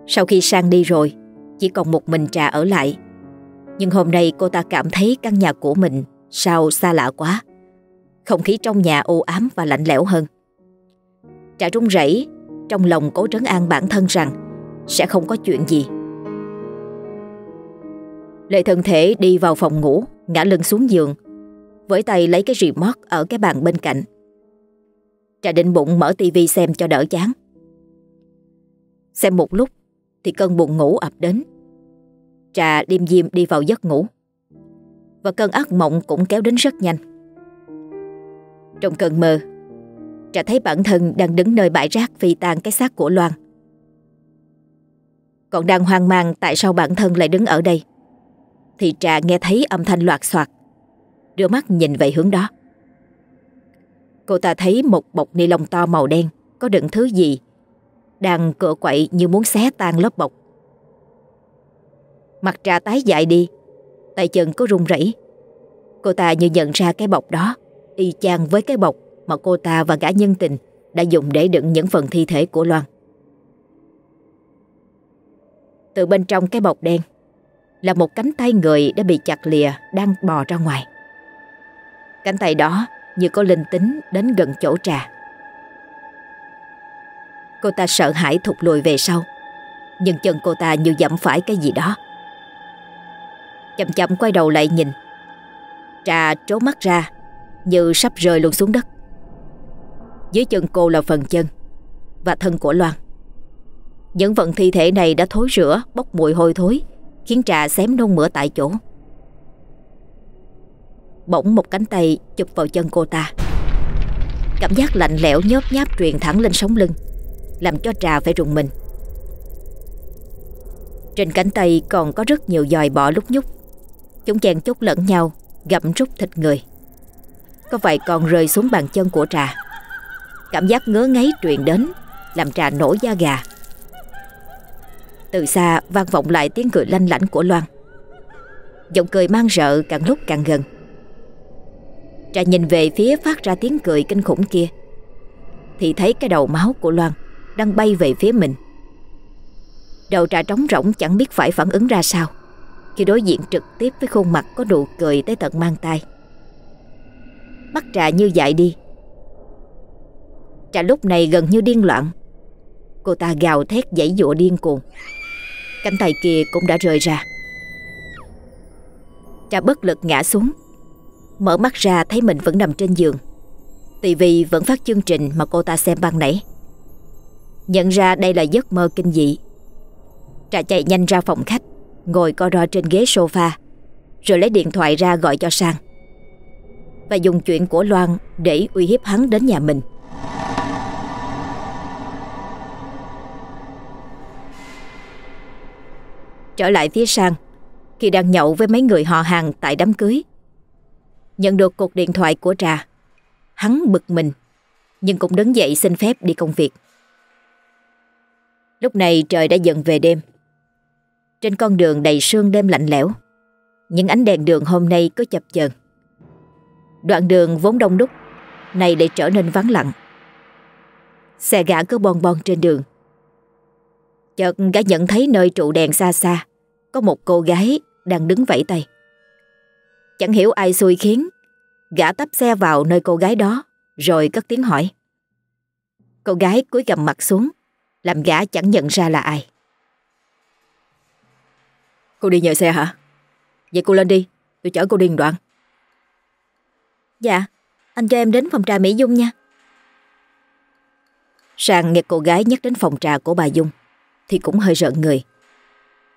Sau khi Sang đi rồi, Chỉ còn một mình Trà ở lại. Nhưng hôm nay cô ta cảm thấy căn nhà của mình Sao xa lạ quá. Không khí trong nhà u ám và lạnh lẽo hơn. Trà run rẩy, Trong lòng cố trấn an bản thân rằng Sẽ không có chuyện gì. Lệ thân thể đi vào phòng ngủ, Ngã lưng xuống giường, Với tay lấy cái remote ở cái bàn bên cạnh. Trà định bụng mở tivi xem cho đỡ chán. Xem một lúc, Thì cơn buồn ngủ ập đến. Trà đêm diêm đi vào giấc ngủ. Và cơn ác mộng cũng kéo đến rất nhanh. Trong cơn mơ, Trà thấy bản thân đang đứng nơi bãi rác phi tan cái xác của Loan. Còn đang hoang mang tại sao bản thân lại đứng ở đây? Thì Trà nghe thấy âm thanh loạt soạt Đưa mắt nhìn về hướng đó Cô ta thấy một bọc ni lông to màu đen có đựng thứ gì đang cựa quậy như muốn xé tan lớp bọc. Mặt trà tái dại đi, tay chân có run rẩy. Cô ta như nhận ra cái bọc đó, y chang với cái bọc mà cô ta và gã nhân tình đã dùng để đựng những phần thi thể của Loan. Từ bên trong cái bọc đen là một cánh tay người đã bị chặt lìa, đang bò ra ngoài. Cánh tay đó như có linh tính đến gần chỗ trà. Cô ta sợ hãi thụt lùi về sau, Nhưng chân cô ta như dẫm phải cái gì đó. Chậm chậm quay đầu lại nhìn. Trà trố mắt ra, Như sắp rơi luôn xuống đất. Dưới chân cô là phần chân Và thân của Loan. Những vận thi thể này đã thối rửa, Bốc mùi hôi thối. Khiến Trà xém nôn mửa tại chỗ. Bỗng một cánh tay chụp vào chân cô ta. Cảm giác lạnh lẽo nhớp nháp truyền thẳng lên sống lưng, Làm cho Trà phải rùng mình. Trên cánh tay còn có rất nhiều dòi bọ lúc nhúc. Chúng chen chúc lẫn nhau, Gặm rút thịt người. Có vài còn rơi xuống bàn chân của Trà. Cảm giác ngứa ngáy truyền đến, Làm Trà nổi da gà. Từ xa vang vọng lại tiếng cười lanh lảnh của Loan. Giọng cười mang rợ càng lúc càng gần. Trà nhìn về phía phát ra tiếng cười kinh khủng kia, Thì thấy cái đầu máu của Loan Đang bay về phía mình. Đầu trà trống rỗng chẳng biết phải phản ứng ra sao, Khi đối diện trực tiếp với khuôn mặt có nụ cười tới tận mang tay Mắt trà như dại đi. Trà lúc này gần như điên loạn. Cô ta gào thét dãy dụa điên cuồng. Cánh tay kia cũng đã rời ra. Cha bất lực ngã xuống, Mở mắt ra thấy mình vẫn nằm trên giường. Tivi vẫn phát chương trình mà cô ta xem ban nãy. Nhận ra đây là giấc mơ kinh dị. Trà chạy nhanh ra phòng khách, Ngồi co ro trên ghế sofa, Rồi lấy điện thoại ra gọi cho Sang Và dùng chuyện của Loan Để uy hiếp hắn đến nhà mình. Trở lại phía Sang, Khi đang nhậu với mấy người họ hàng tại đám cưới. Nhận được cuộc điện thoại của Trà, Hắn bực mình, Nhưng cũng đứng dậy xin phép đi công việc. Lúc này trời đã dần về đêm. Trên con đường đầy sương đêm lạnh lẽo, Những ánh đèn đường hôm nay có chập chờn. Đoạn đường vốn đông đúc Này lại trở nên vắng lặng. Xe gã cứ bon bon trên đường. Chợt gã nhận thấy nơi trụ đèn xa xa Có một cô gái đang đứng vẫy tay. Chẳng hiểu ai xui khiến Gã tấp xe vào nơi cô gái đó Rồi cất tiếng hỏi. Cô gái cúi gầm mặt xuống Làm gã chẳng nhận ra là ai. Cô đi nhờ xe hả? Vậy cô lên đi Tôi chở cô đi đoạn. Dạ Anh cho em đến phòng trà Mỹ Dung nha. Sang nghe cô gái nhắc đến phòng trà của bà Dung thì cũng hơi rợn người.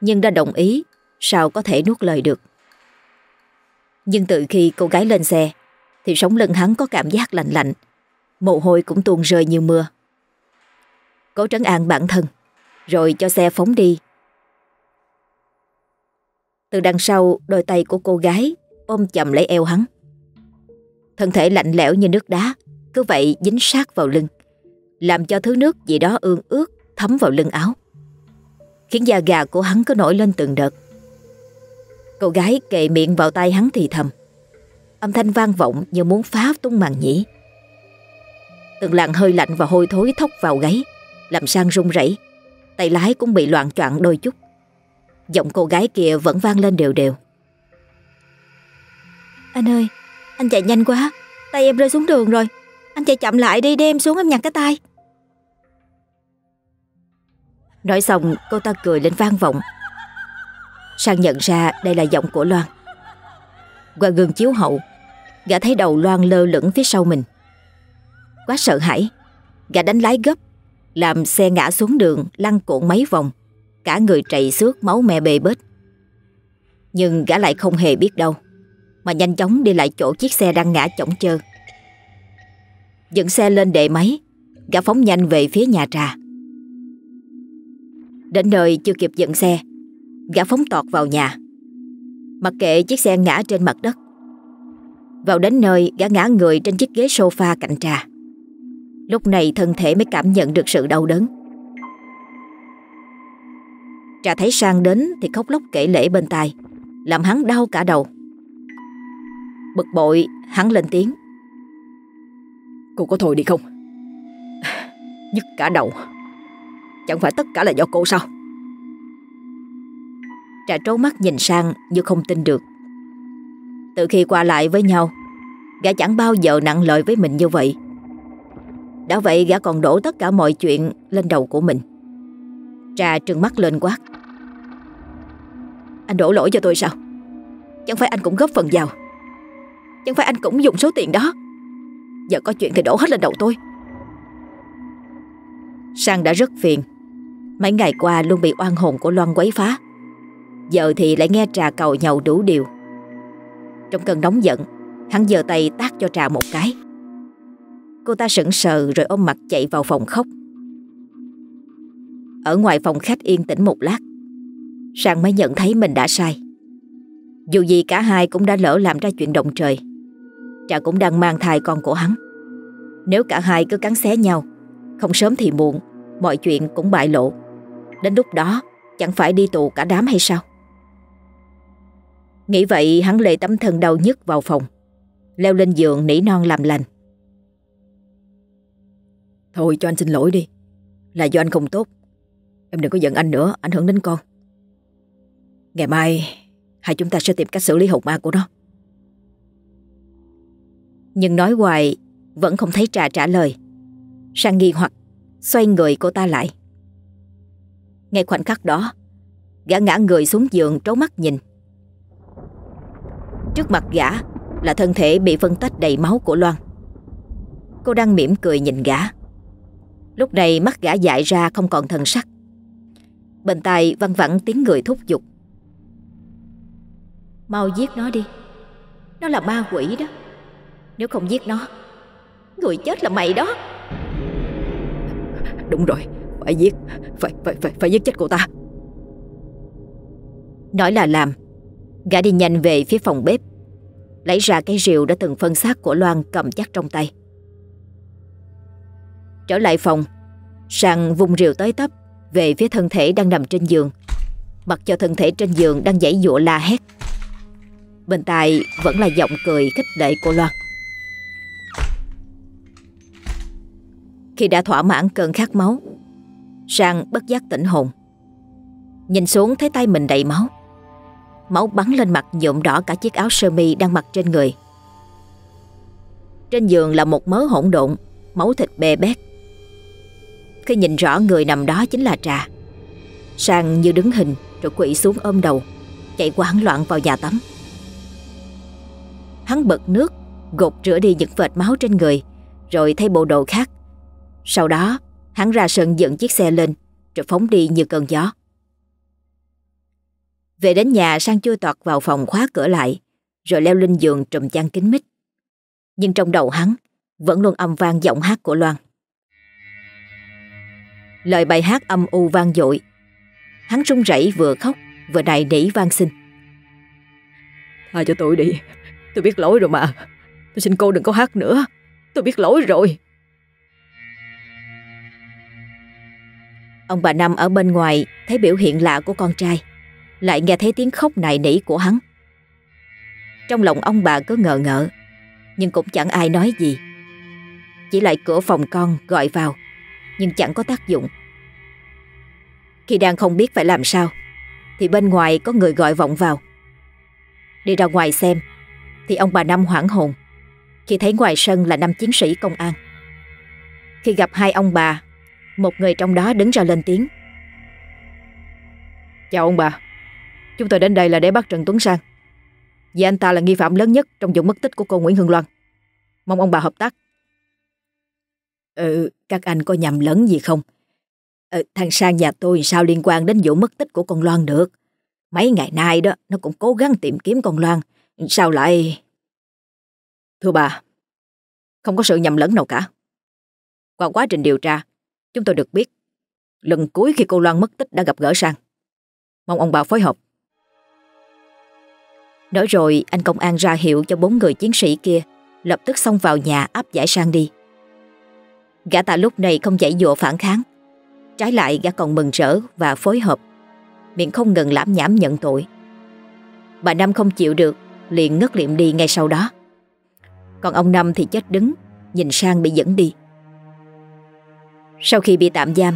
Nhưng đã đồng ý, Sao có thể nuốt lời được? Nhưng từ khi cô gái lên xe, Thì sống lưng hắn có cảm giác lạnh lạnh. Mồ hôi cũng tuôn rơi như mưa. Cố trấn an bản thân, Rồi cho xe phóng đi. Từ đằng sau, Đôi tay của cô gái Ôm chầm lấy eo hắn. Thân thể lạnh lẽo như nước đá, Cứ vậy dính sát vào lưng, Làm cho thứ nước gì đó ương ướt Thấm vào lưng áo. Khiến da gà của hắn có nổi lên từng đợt. Cô gái kề miệng vào tay hắn thì thầm. Âm thanh vang vọng như muốn phá tung màn nhĩ. Từng làn hơi lạnh và hôi thối thốc vào gáy, Làm sang run rẩy. Tay lái cũng bị loạn choạng đôi chút. Giọng cô gái kia vẫn vang lên đều đều. Anh ơi, Anh chạy nhanh quá. Tay em rơi xuống đường rồi. Anh chạy chậm lại đi, đem xuống em nhặt cái tay Nói xong, cô ta cười lên vang vọng. Sang nhận ra đây là giọng của Loan. Qua gương chiếu hậu, Gã thấy đầu Loan lơ lửng phía sau mình. Quá sợ hãi, Gã đánh lái gấp, Làm xe ngã xuống đường, lăn cuộn mấy vòng, Cả người trầy xước máu me bề bết. Nhưng gã lại không hề biết đâu, Mà nhanh chóng đi lại chỗ chiếc xe đang ngã chổng chơ. Dựng xe lên đệ máy, Gã phóng nhanh về phía nhà trà. Đến nơi chưa kịp dựng xe Gã phóng tọt vào nhà. Mặc kệ chiếc xe ngã trên mặt đất. Vào đến nơi gã ngã người trên chiếc ghế sofa cạnh trà. Lúc này thân thể mới cảm nhận được sự đau đớn. Trà thấy Sang đến thì khóc lóc kể lễ bên tai Làm hắn đau cả đầu. Bực bội hắn lên tiếng. Cô có thôi đi không? Nhức cả đầu Chẳng phải tất cả là do cô sao? Trà trố mắt nhìn sang như không tin được. Từ khi qua lại với nhau, Gã chẳng bao giờ nặng lời với mình như vậy. Đã vậy gã còn đổ tất cả mọi chuyện lên đầu của mình. Trà trừng mắt lên quát. Anh đổ lỗi cho tôi sao? Chẳng phải anh cũng góp phần vào. Chẳng phải anh cũng dùng số tiền đó. Giờ có chuyện thì đổ hết lên đầu tôi. Sang đã rất phiền. Mấy ngày qua luôn bị oan hồn của Loan quấy phá. Giờ thì lại nghe trà cầu nhậu đủ điều. Trong cơn nóng giận, Hắn giơ tay tát cho trà một cái. Cô ta sững sờ rồi ôm mặt chạy vào phòng khóc. Ở ngoài phòng khách yên tĩnh một lát, Sang mới nhận thấy mình đã sai. Dù gì cả hai cũng đã lỡ làm ra chuyện động trời, Trà cũng đang mang thai con của hắn. Nếu cả hai cứ cắn xé nhau không sớm thì muộn Mọi chuyện cũng bại lộ. Đến lúc đó chẳng phải đi tù cả đám hay sao? Nghĩ vậy hắn lệ tấm thân đau nhức vào phòng Leo lên giường nỉ non làm lành. Thôi cho anh xin lỗi đi Là do anh không tốt. Em đừng có giận anh nữa Ảnh hưởng đến con. Ngày mai Hai chúng ta sẽ tìm cách xử lý hồn ma của nó. Nhưng nói hoài Vẫn không thấy trà trả lời Sang nghi hoặc, Xoay người cô ta lại. Ngay khoảnh khắc đó, Gã ngã người xuống giường trố mắt nhìn. Trước mặt gã Là thân thể bị phân tách đầy máu của Loan. Cô đang mỉm cười nhìn gã. Lúc này mắt gã dại ra không còn thần sắc. Bên tai văng vẳng tiếng người thúc giục. Mau giết nó đi. Nó là ma quỷ đó. Nếu không giết nó, Người chết là mày đó. Đúng rồi Phải giết Phải, phải, phải, phải giết chết cô ta. Nói là làm Gã đi nhanh về phía phòng bếp Lấy ra cái rìu đã từng phân xác của Loan cầm chắc trong tay. Trở lại phòng Sang vùng rìu tới tấp Về phía thân thể đang nằm trên giường Mặc cho thân thể trên giường đang dãy dụa la hét. Bên tai vẫn là giọng cười khích lệ của Loan. Khi đã thỏa mãn cơn khát máu. Sang bất giác tỉnh hồn. Nhìn xuống thấy tay mình đầy máu. Máu bắn lên mặt nhuộm đỏ cả chiếc áo sơ mi đang mặc trên người. Trên giường là một mớ hỗn độn, Máu thịt bê bét Khi nhìn rõ người nằm đó chính là Trà. Sang như đứng hình, Rồi quỵ xuống ôm đầu, Chạy qua hắn loạn vào nhà tắm. Hắn bật nước, Gột rửa đi những vệt máu trên người, Rồi thay bộ đồ khác sau đó, hắn ra sân dựng chiếc xe lên, Rồi phóng đi như cơn gió. Về đến nhà, Sang chui tọt vào phòng khóa cửa lại, Rồi leo lên giường trùm chăn kín mít. Nhưng trong đầu hắn, Vẫn luôn âm vang giọng hát của Loan. Lời bài hát âm u vang dội. Hắn run rẩy vừa khóc, Vừa đầy nỉ van xin. Tha cho tôi đi. Tôi biết lỗi rồi mà. Tôi xin cô đừng có hát nữa. Tôi biết lỗi rồi. Ông bà Năm ở bên ngoài Thấy biểu hiện lạ của con trai lại nghe thấy tiếng khóc nài nỉ của hắn. Trong lòng ông bà cứ ngờ ngợ, nhưng cũng chẳng ai nói gì. Chỉ lại cửa phòng con gọi vào, nhưng chẳng có tác dụng. Khi đang không biết phải làm sao, thì bên ngoài có người gọi vọng vào. Đi ra ngoài xem, thì ông bà Năm hoảng hồn, khi thấy ngoài sân là năm chiến sĩ công an. Khi gặp hai ông bà, một người trong đó đứng ra lên tiếng. Chào ông bà, Chúng tôi đến đây là để bắt Trần Tuấn Sang Vì anh ta là nghi phạm lớn nhất Trong vụ mất tích của cô Nguyễn Hương Loan Mong ông bà hợp tác Ừ, các anh có nhầm lẫn gì không? Ừ, thằng Sang nhà tôi sao liên quan đến vụ mất tích của con Loan được? Mấy ngày nay đó, nó cũng cố gắng tìm kiếm con Loan. Sao lại... Thưa bà, không có sự nhầm lẫn nào cả. Qua quá trình điều tra, chúng tôi được biết, lần cuối khi cô Loan mất tích đã gặp gỡ Sang. Mong ông bà phối hợp. Nói rồi, anh công an ra hiệu cho bốn người chiến sĩ kia Lập tức xông vào nhà áp giải sang đi. Gã ta lúc này không chạy dụa phản kháng. Trái lại, gã còn mừng rỡ và phối hợp. Miệng không ngừng lãm nhảm nhận tội. Bà Năm không chịu được, Liền ngất liệm đi ngay sau đó. Còn ông Năm thì chết đứng, Nhìn sang bị dẫn đi. Sau khi bị tạm giam,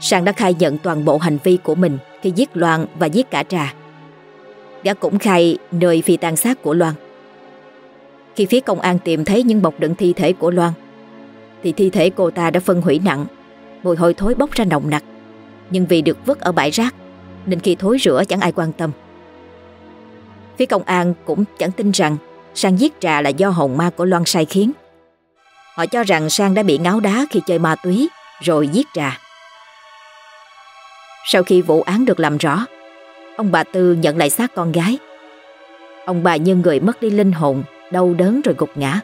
Sang đã khai nhận toàn bộ hành vi của mình Khi giết Loan và giết cả Trà. Gã cũng khai nơi phi tang xác của Loan. Khi phía công an tìm thấy những bọc đựng thi thể của Loan, Thì thi thể cô ta đã phân hủy nặng, Mùi hôi thối bốc ra nồng nặc. Nhưng vì được vứt ở bãi rác, Nên khi thối rửa chẳng ai quan tâm. Phía công an cũng chẳng tin rằng Sang giết trà là do hồn ma của Loan sai khiến. Họ cho rằng Sang đã bị ngáo đá khi chơi ma túy. Rồi giết ra. Sau khi vụ án được làm rõ, Ông bà Tư nhận lại xác con gái. Ông bà nhân người mất đi linh hồn, Đau đớn rồi gục ngã.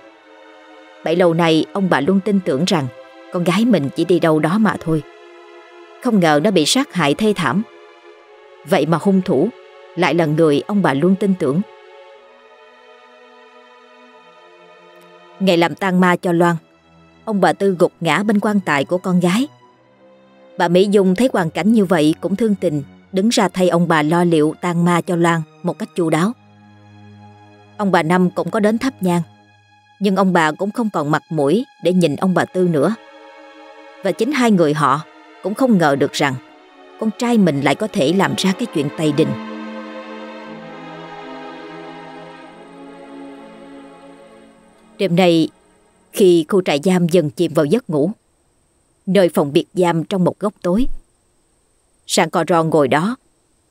Bấy lâu nay, ông bà luôn tin tưởng rằng Con gái mình chỉ đi đâu đó mà thôi. Không ngờ nó bị sát hại thê thảm. Vậy mà hung thủ Lại là người ông bà luôn tin tưởng. Ngày làm tang ma cho Loan Ông bà Tư gục ngã bên quan tài của con gái Bà Mỹ Dung thấy hoàn cảnh như vậy cũng thương tình đứng ra thay ông bà lo liệu tang ma cho Loan một cách chu đáo. Ông bà Năm cũng có đến thắp nhang, nhưng ông bà cũng không còn mặt mũi để nhìn ông bà Tư nữa. Và chính hai người họ cũng không ngờ được rằng con trai mình lại có thể làm ra cái chuyện tày đình. Đêm nay, khi khu trại giam dần chìm vào giấc ngủ, nơi phòng biệt giam trong một góc tối, Sàng cò ròn ngồi đó.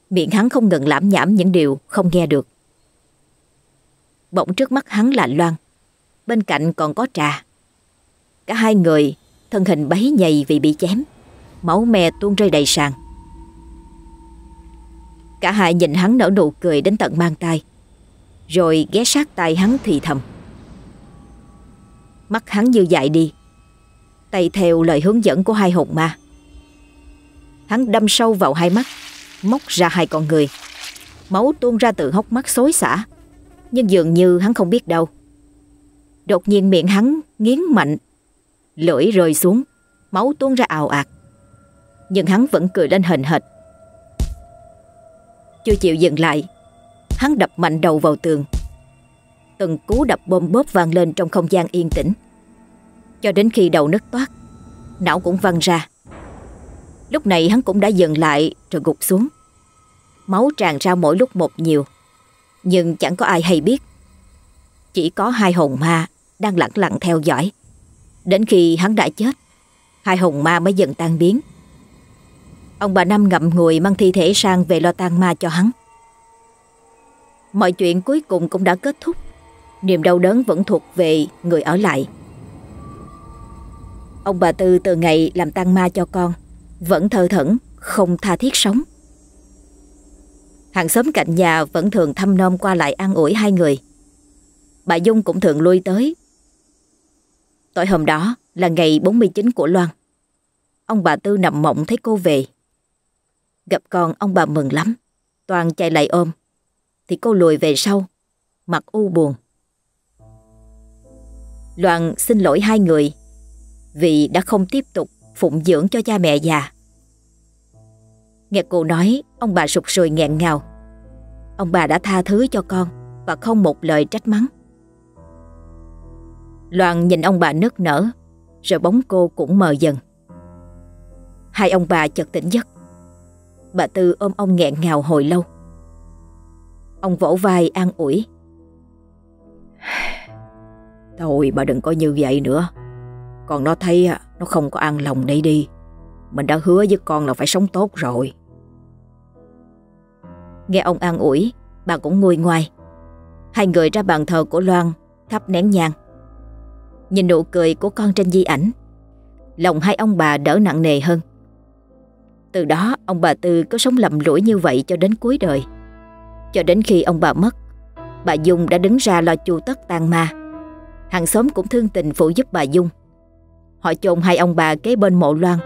Miệng hắn không ngừng lãm nhảm những điều không nghe được. Bỗng trước mắt hắn là Loan. Bên cạnh còn có Trà. Cả hai người Thân hình bấy nhầy vì bị chém. Máu me tuôn rơi đầy sàn. Cả hai nhìn hắn nở nụ cười đến tận mang tay Rồi ghé sát tay hắn thì thầm. Mắt hắn như dại đi. Tay theo lời hướng dẫn của hai hồn ma. Hắn đâm sâu vào hai mắt, Móc ra hai con người. Máu tuôn ra từ hốc mắt xối xả. Nhưng dường như hắn không biết đâu. Đột nhiên miệng hắn nghiến mạnh, Lưỡi rơi xuống, Máu tuôn ra ào ạt. Nhưng hắn vẫn cười lên hình hệt. Chưa chịu dừng lại, Hắn đập mạnh đầu vào tường. Từng cú đập bom bóp vang lên trong không gian yên tĩnh Cho đến khi đầu nứt toát Não cũng văng ra Lúc này hắn cũng đã dừng lại rồi gục xuống. Máu tràn ra mỗi lúc một nhiều. Nhưng chẳng có ai hay biết. Chỉ có hai hồn ma đang lặng lặng theo dõi. Đến khi hắn đã chết, hai hồn ma mới dần tan biến. Ông bà Năm ngậm ngùi mang thi thể sang về lo tang ma cho hắn. Mọi chuyện cuối cùng cũng đã kết thúc. Niềm đau đớn vẫn thuộc về người ở lại. Ông bà Tư từ ngày làm tăng ma cho con vẫn thơ thẩn, không tha thiết sống. Hàng xóm cạnh nhà vẫn thường thăm nom qua lại an ủi hai người. Bà Dung cũng thường lui tới. Tối hôm đó là ngày 49 của Loan. Ông bà Tư nằm mộng thấy cô về. Gặp con ông bà mừng lắm. Toàn chạy lại ôm. Thì cô lùi về sau, mặt u buồn. Loan xin lỗi hai người vì đã không tiếp tục phụng dưỡng cho cha mẹ già. Nghe cô nói, ông bà sụt sùi nghẹn ngào. Ông bà đã tha thứ cho con và không một lời trách mắng. Loan nhìn ông bà nức nở, rồi bóng cô cũng mờ dần. Hai ông bà chợt tỉnh giấc. Bà Tư ôm ông nghẹn ngào hồi lâu. Ông vỗ vai an ủi. Thôi bà đừng có như vậy nữa. Còn nó thấy nó không có an lòng đây đi. Mình đã hứa với con là phải sống tốt rồi. Nghe ông an ủi, bà cũng nguôi ngoai. Hai người ra bàn thờ của Loan, thắp nén nhang. Nhìn nụ cười của con trên di ảnh, lòng hai ông bà đỡ nặng nề hơn. Từ đó ông bà Tư có sống lầm lũi như vậy cho đến cuối đời. Cho đến khi ông bà mất, bà Dung đã đứng ra lo chu tất tang ma. Hàng xóm cũng thương tình phụ giúp bà Dung. Họ chôn hai ông bà kế bên mộ loan.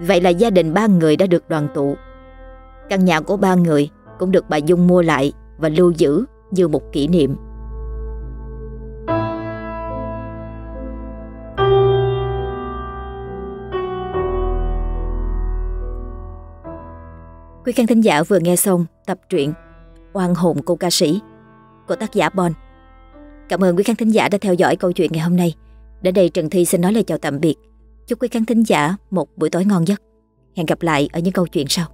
Vậy là gia đình ba người đã được đoàn tụ. Căn nhà của ba người cũng được bà Dung mua lại và lưu giữ như một kỷ niệm. Quý khán thính giả vừa nghe xong tập truyện Oan hồn cô ca sĩ của tác giả Bon. Cảm ơn quý khán thính giả đã theo dõi câu chuyện ngày hôm nay. Đến đây Trần Thi xin nói lời chào tạm biệt. Chúc quý khán thính giả một buổi tối ngon giấc. Hẹn gặp lại ở những câu chuyện sau.